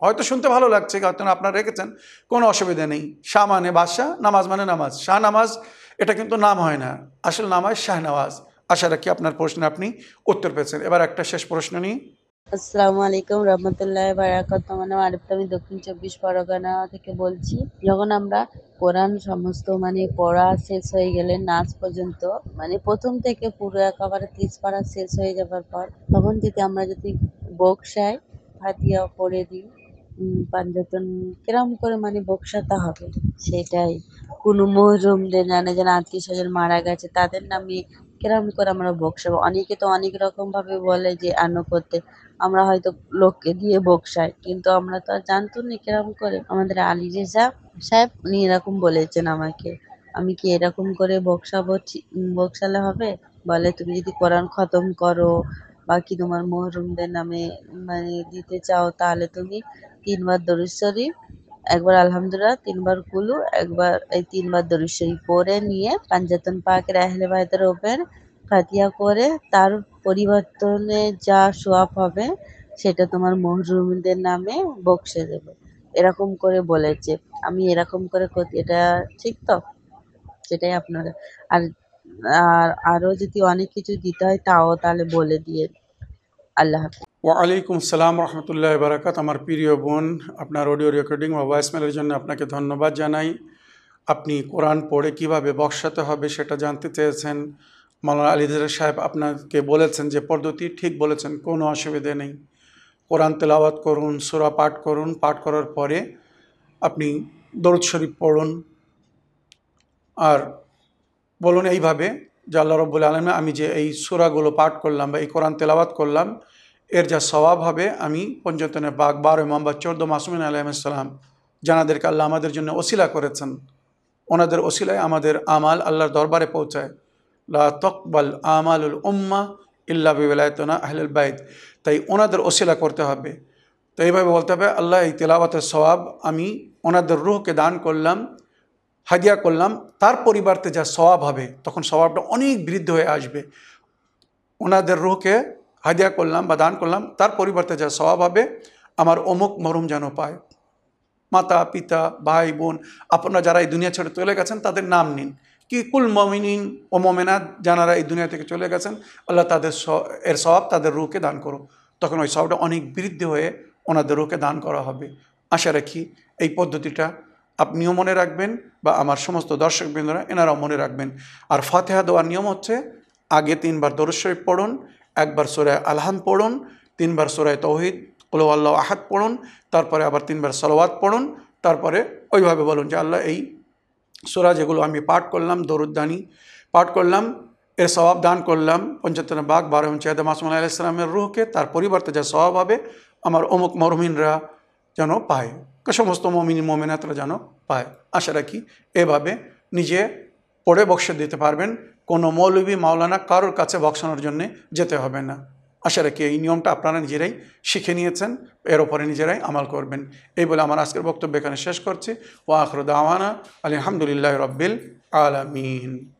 হয়তো শুনতে ভালো লাগছে, হয়তো আপনারা রেখেছেন, কোনো অসুবিধা নেই। শাহ মানে বাদশাহ, নামাজ মানে নামাজ। শাহনামাজ এটা কিন্তু নাম হয় না। আসল নাম হয় শাহনওয়াজ। আশা রাখি আপনার প্রশ্নে আপনি উত্তর পেয়েছেন। এবার একটা শেষ প্রশ্ন নিই। আসসালামু আলাইকুম, রহমতুল্লাহ বারাকাত নাম আরিফ আমি দক্ষিণ চব্বিশ পরগনা থেকে বলছি, যখন আমরা কোরআন সমস্ত মানে পড়া শেষ হয়ে গেলে নাচ পর্যন্ত মানে প্রথম থেকে পুরো একেবারে তিরিশ পাড়া শেষ হয়ে যাবার পর, তখন যদি আমরা যদি বক্সায় ফাতিয়া পড়ে দিই পাঞ্জাতন, কিরম করে মানে বক্সাতে হবে, সেটাই। কোনো মহরমদের জানে যেন আত্মীয় স্বজন মারা গেছে, তাদের নামে কিরম করে আমরা বক্সাবো অনেকে তো অনেক রকম ভাবে বলে যে আন্ন করতে। আমরা হয়তো লোককে দিয়ে বকসাই কিন্তু আমরা তো আর জানতো না কিরম করে। আমাদের আলী রেজা সাহেব, উনি এরকম বলেছেন আমাকে। আমি কি এরকম করে বকসাবো বকসালে হবে? বলে, তুমি যদি কোরআন খতম করো বা কি তোমার মহরমদের নামে মানে দিতে চাও, তাহলে তুমি তিনবার দরুদ শরীফ একবার আলহামদুলিল্লাহ, তিনবার কুলু, একবার এই তিনবার দরুদ শরীফ পড়ে নিয়ে পাঞ্জাতন পাকের আহলে বাইতের ওপর ফাতিয়া করে তার পরিবর্তনে যা সোয়াব হবে সেটা তোমার মহরুমদের নামে বকশে দেবে। এরকম করে বলেছে। আমি এরকম করে এটা ঠিক তো? সেটাই আপনারা। আর আর আরও যদি অনেক কিছু দিতে হয়, তাও তাহলে বলে দিয়ে। আল্লাহ হাফিজ। ওয়ালাইকুম সালাম রহমতুল্লাহ বারাকাত। আমার প্রিয় বোন, আপনার অডিও রেকর্ডিং বা ভয়েসমেলের জন্য আপনাকে ধন্যবাদ জানাই। আপনি কোরআন পড়ে কীভাবে বক্সাতে হবে সেটা জানতে চেয়েছেন। মাওলানা আলিদার সাহেব আপনাকে বলেছেন যে, পদ্ধতি ঠিক বলেছেন, কোনো অসুবিধে নেই। কোরআন তেলাওয়াত করুন, সুরা পাঠ করুন, পাঠ করার পরে আপনি দরুদ শরীফ পড়ুন। আর বলুন এইভাবে যে আল্লাহ রব্বুল আলমে আমি যে এই সুরাগুলো পাঠ করলাম বা এই কোরআন তেলাওয়াত করলাম এর যা স্বভাব হবে, আমি পঞ্চতনে বাঘ বারো ইমাম বা চোদ্দ মাসুমিন আলাইসালাম জানাদেরকে আল্লাহ আমাদের জন্য ওসিলা করেছেন। ওনাদের ওসিলায় আমাদের আমাল আল্লাহর দরবারে পৌঁছায়। লা তকবাল আমালুল উম্মা ইল্লা বিবেলায়তনা আহলুল বাইদ তাই ওনাদের ওসিলা করতে হবে। তো এইভাবে বলতে হবে, আল্লাহ এই তেলাওয়াতের স্বভাব, আমি ওনাদের রুহকে দান করলাম, হাদিয়া করলাম, তার পরিবর্তে যা স্বভাব হবে, তখন স্বভাবটা অনেক বৃদ্ধি হয়ে আসবে। ওনাদের রুহকে হাদিয়া করলাম বা দান করলাম, তার পরিবর্তে যা স্বভাব হবে, আমার অমুক মরুম যেন পায়। মাতা, পিতা, ভাই, বোন, আপনারা যারা এই দুনিয়া ছেড়ে চলে গেছেন, তাদের নাম নিন। কি কুল মমিনিন ও মমেনাত যারা এই দুনিয়া থেকে চলে গেছেন, আল্লাহ তাদের এর স্বভাব তাদের রুহকে দান করো। তখন ওই স্বভাবটা অনেক বৃদ্ধি হয়ে ওনাদের রুহকে দান করা হবে। আশা রাখি এই পদ্ধতিটা আপনিও মনে রাখবেন বা আমার সমস্ত দর্শকবৃন্দরা এনারাও মনে রাখবেন। আর ফাতেহা দেওয়ার নিয়ম হচ্ছে, আগে তিনবার দরুদ শরীফ পড়ুন একবার সোরায় আলহাম পড়ুন, তিনবার সোরায় তৌহিদ ওলো আল্লাহ আহাদ পড়ুন, তারপরে আবার তিনবার সলওয়াত পড়ুন, তারপরে ওইভাবে বলুন যে আল্লাহ এই সোরা যেগুলো আমি পাঠ করলাম দরুদ্দানি পাঠ করলাম, এর স্বভাব দান করলাম, পঞ্চাত্তর বাঘ বারো চেয়াদ মাসুম আলাইসলামের রুহকে, তার পরিবর্তে যা স্বভাব হবে, আমার অমুক মরমিনরা যেন পায়, সমস্ত মমিন মমিনাতরা যেন পায়। আশা রাখি এভাবে নিজে পড়ে বক্সে দিতে পারবেন। কোনো মৌলবী মাওলানা কারোর কাছে বক্সানোর জন্যে যেতে হবে না। আশা রাখি এই নিয়মটা আপনারা নিজেরাই শিখে নিয়েছেন, এর ওপরে নিজেরাই আমাল করবেন। এই বলে আমার আজকের বক্তব্য এখানে শেষ করছি। ও আখরুদ আওয়ানা আলহামদুলিল্লাহ রব্বিল আলমিন।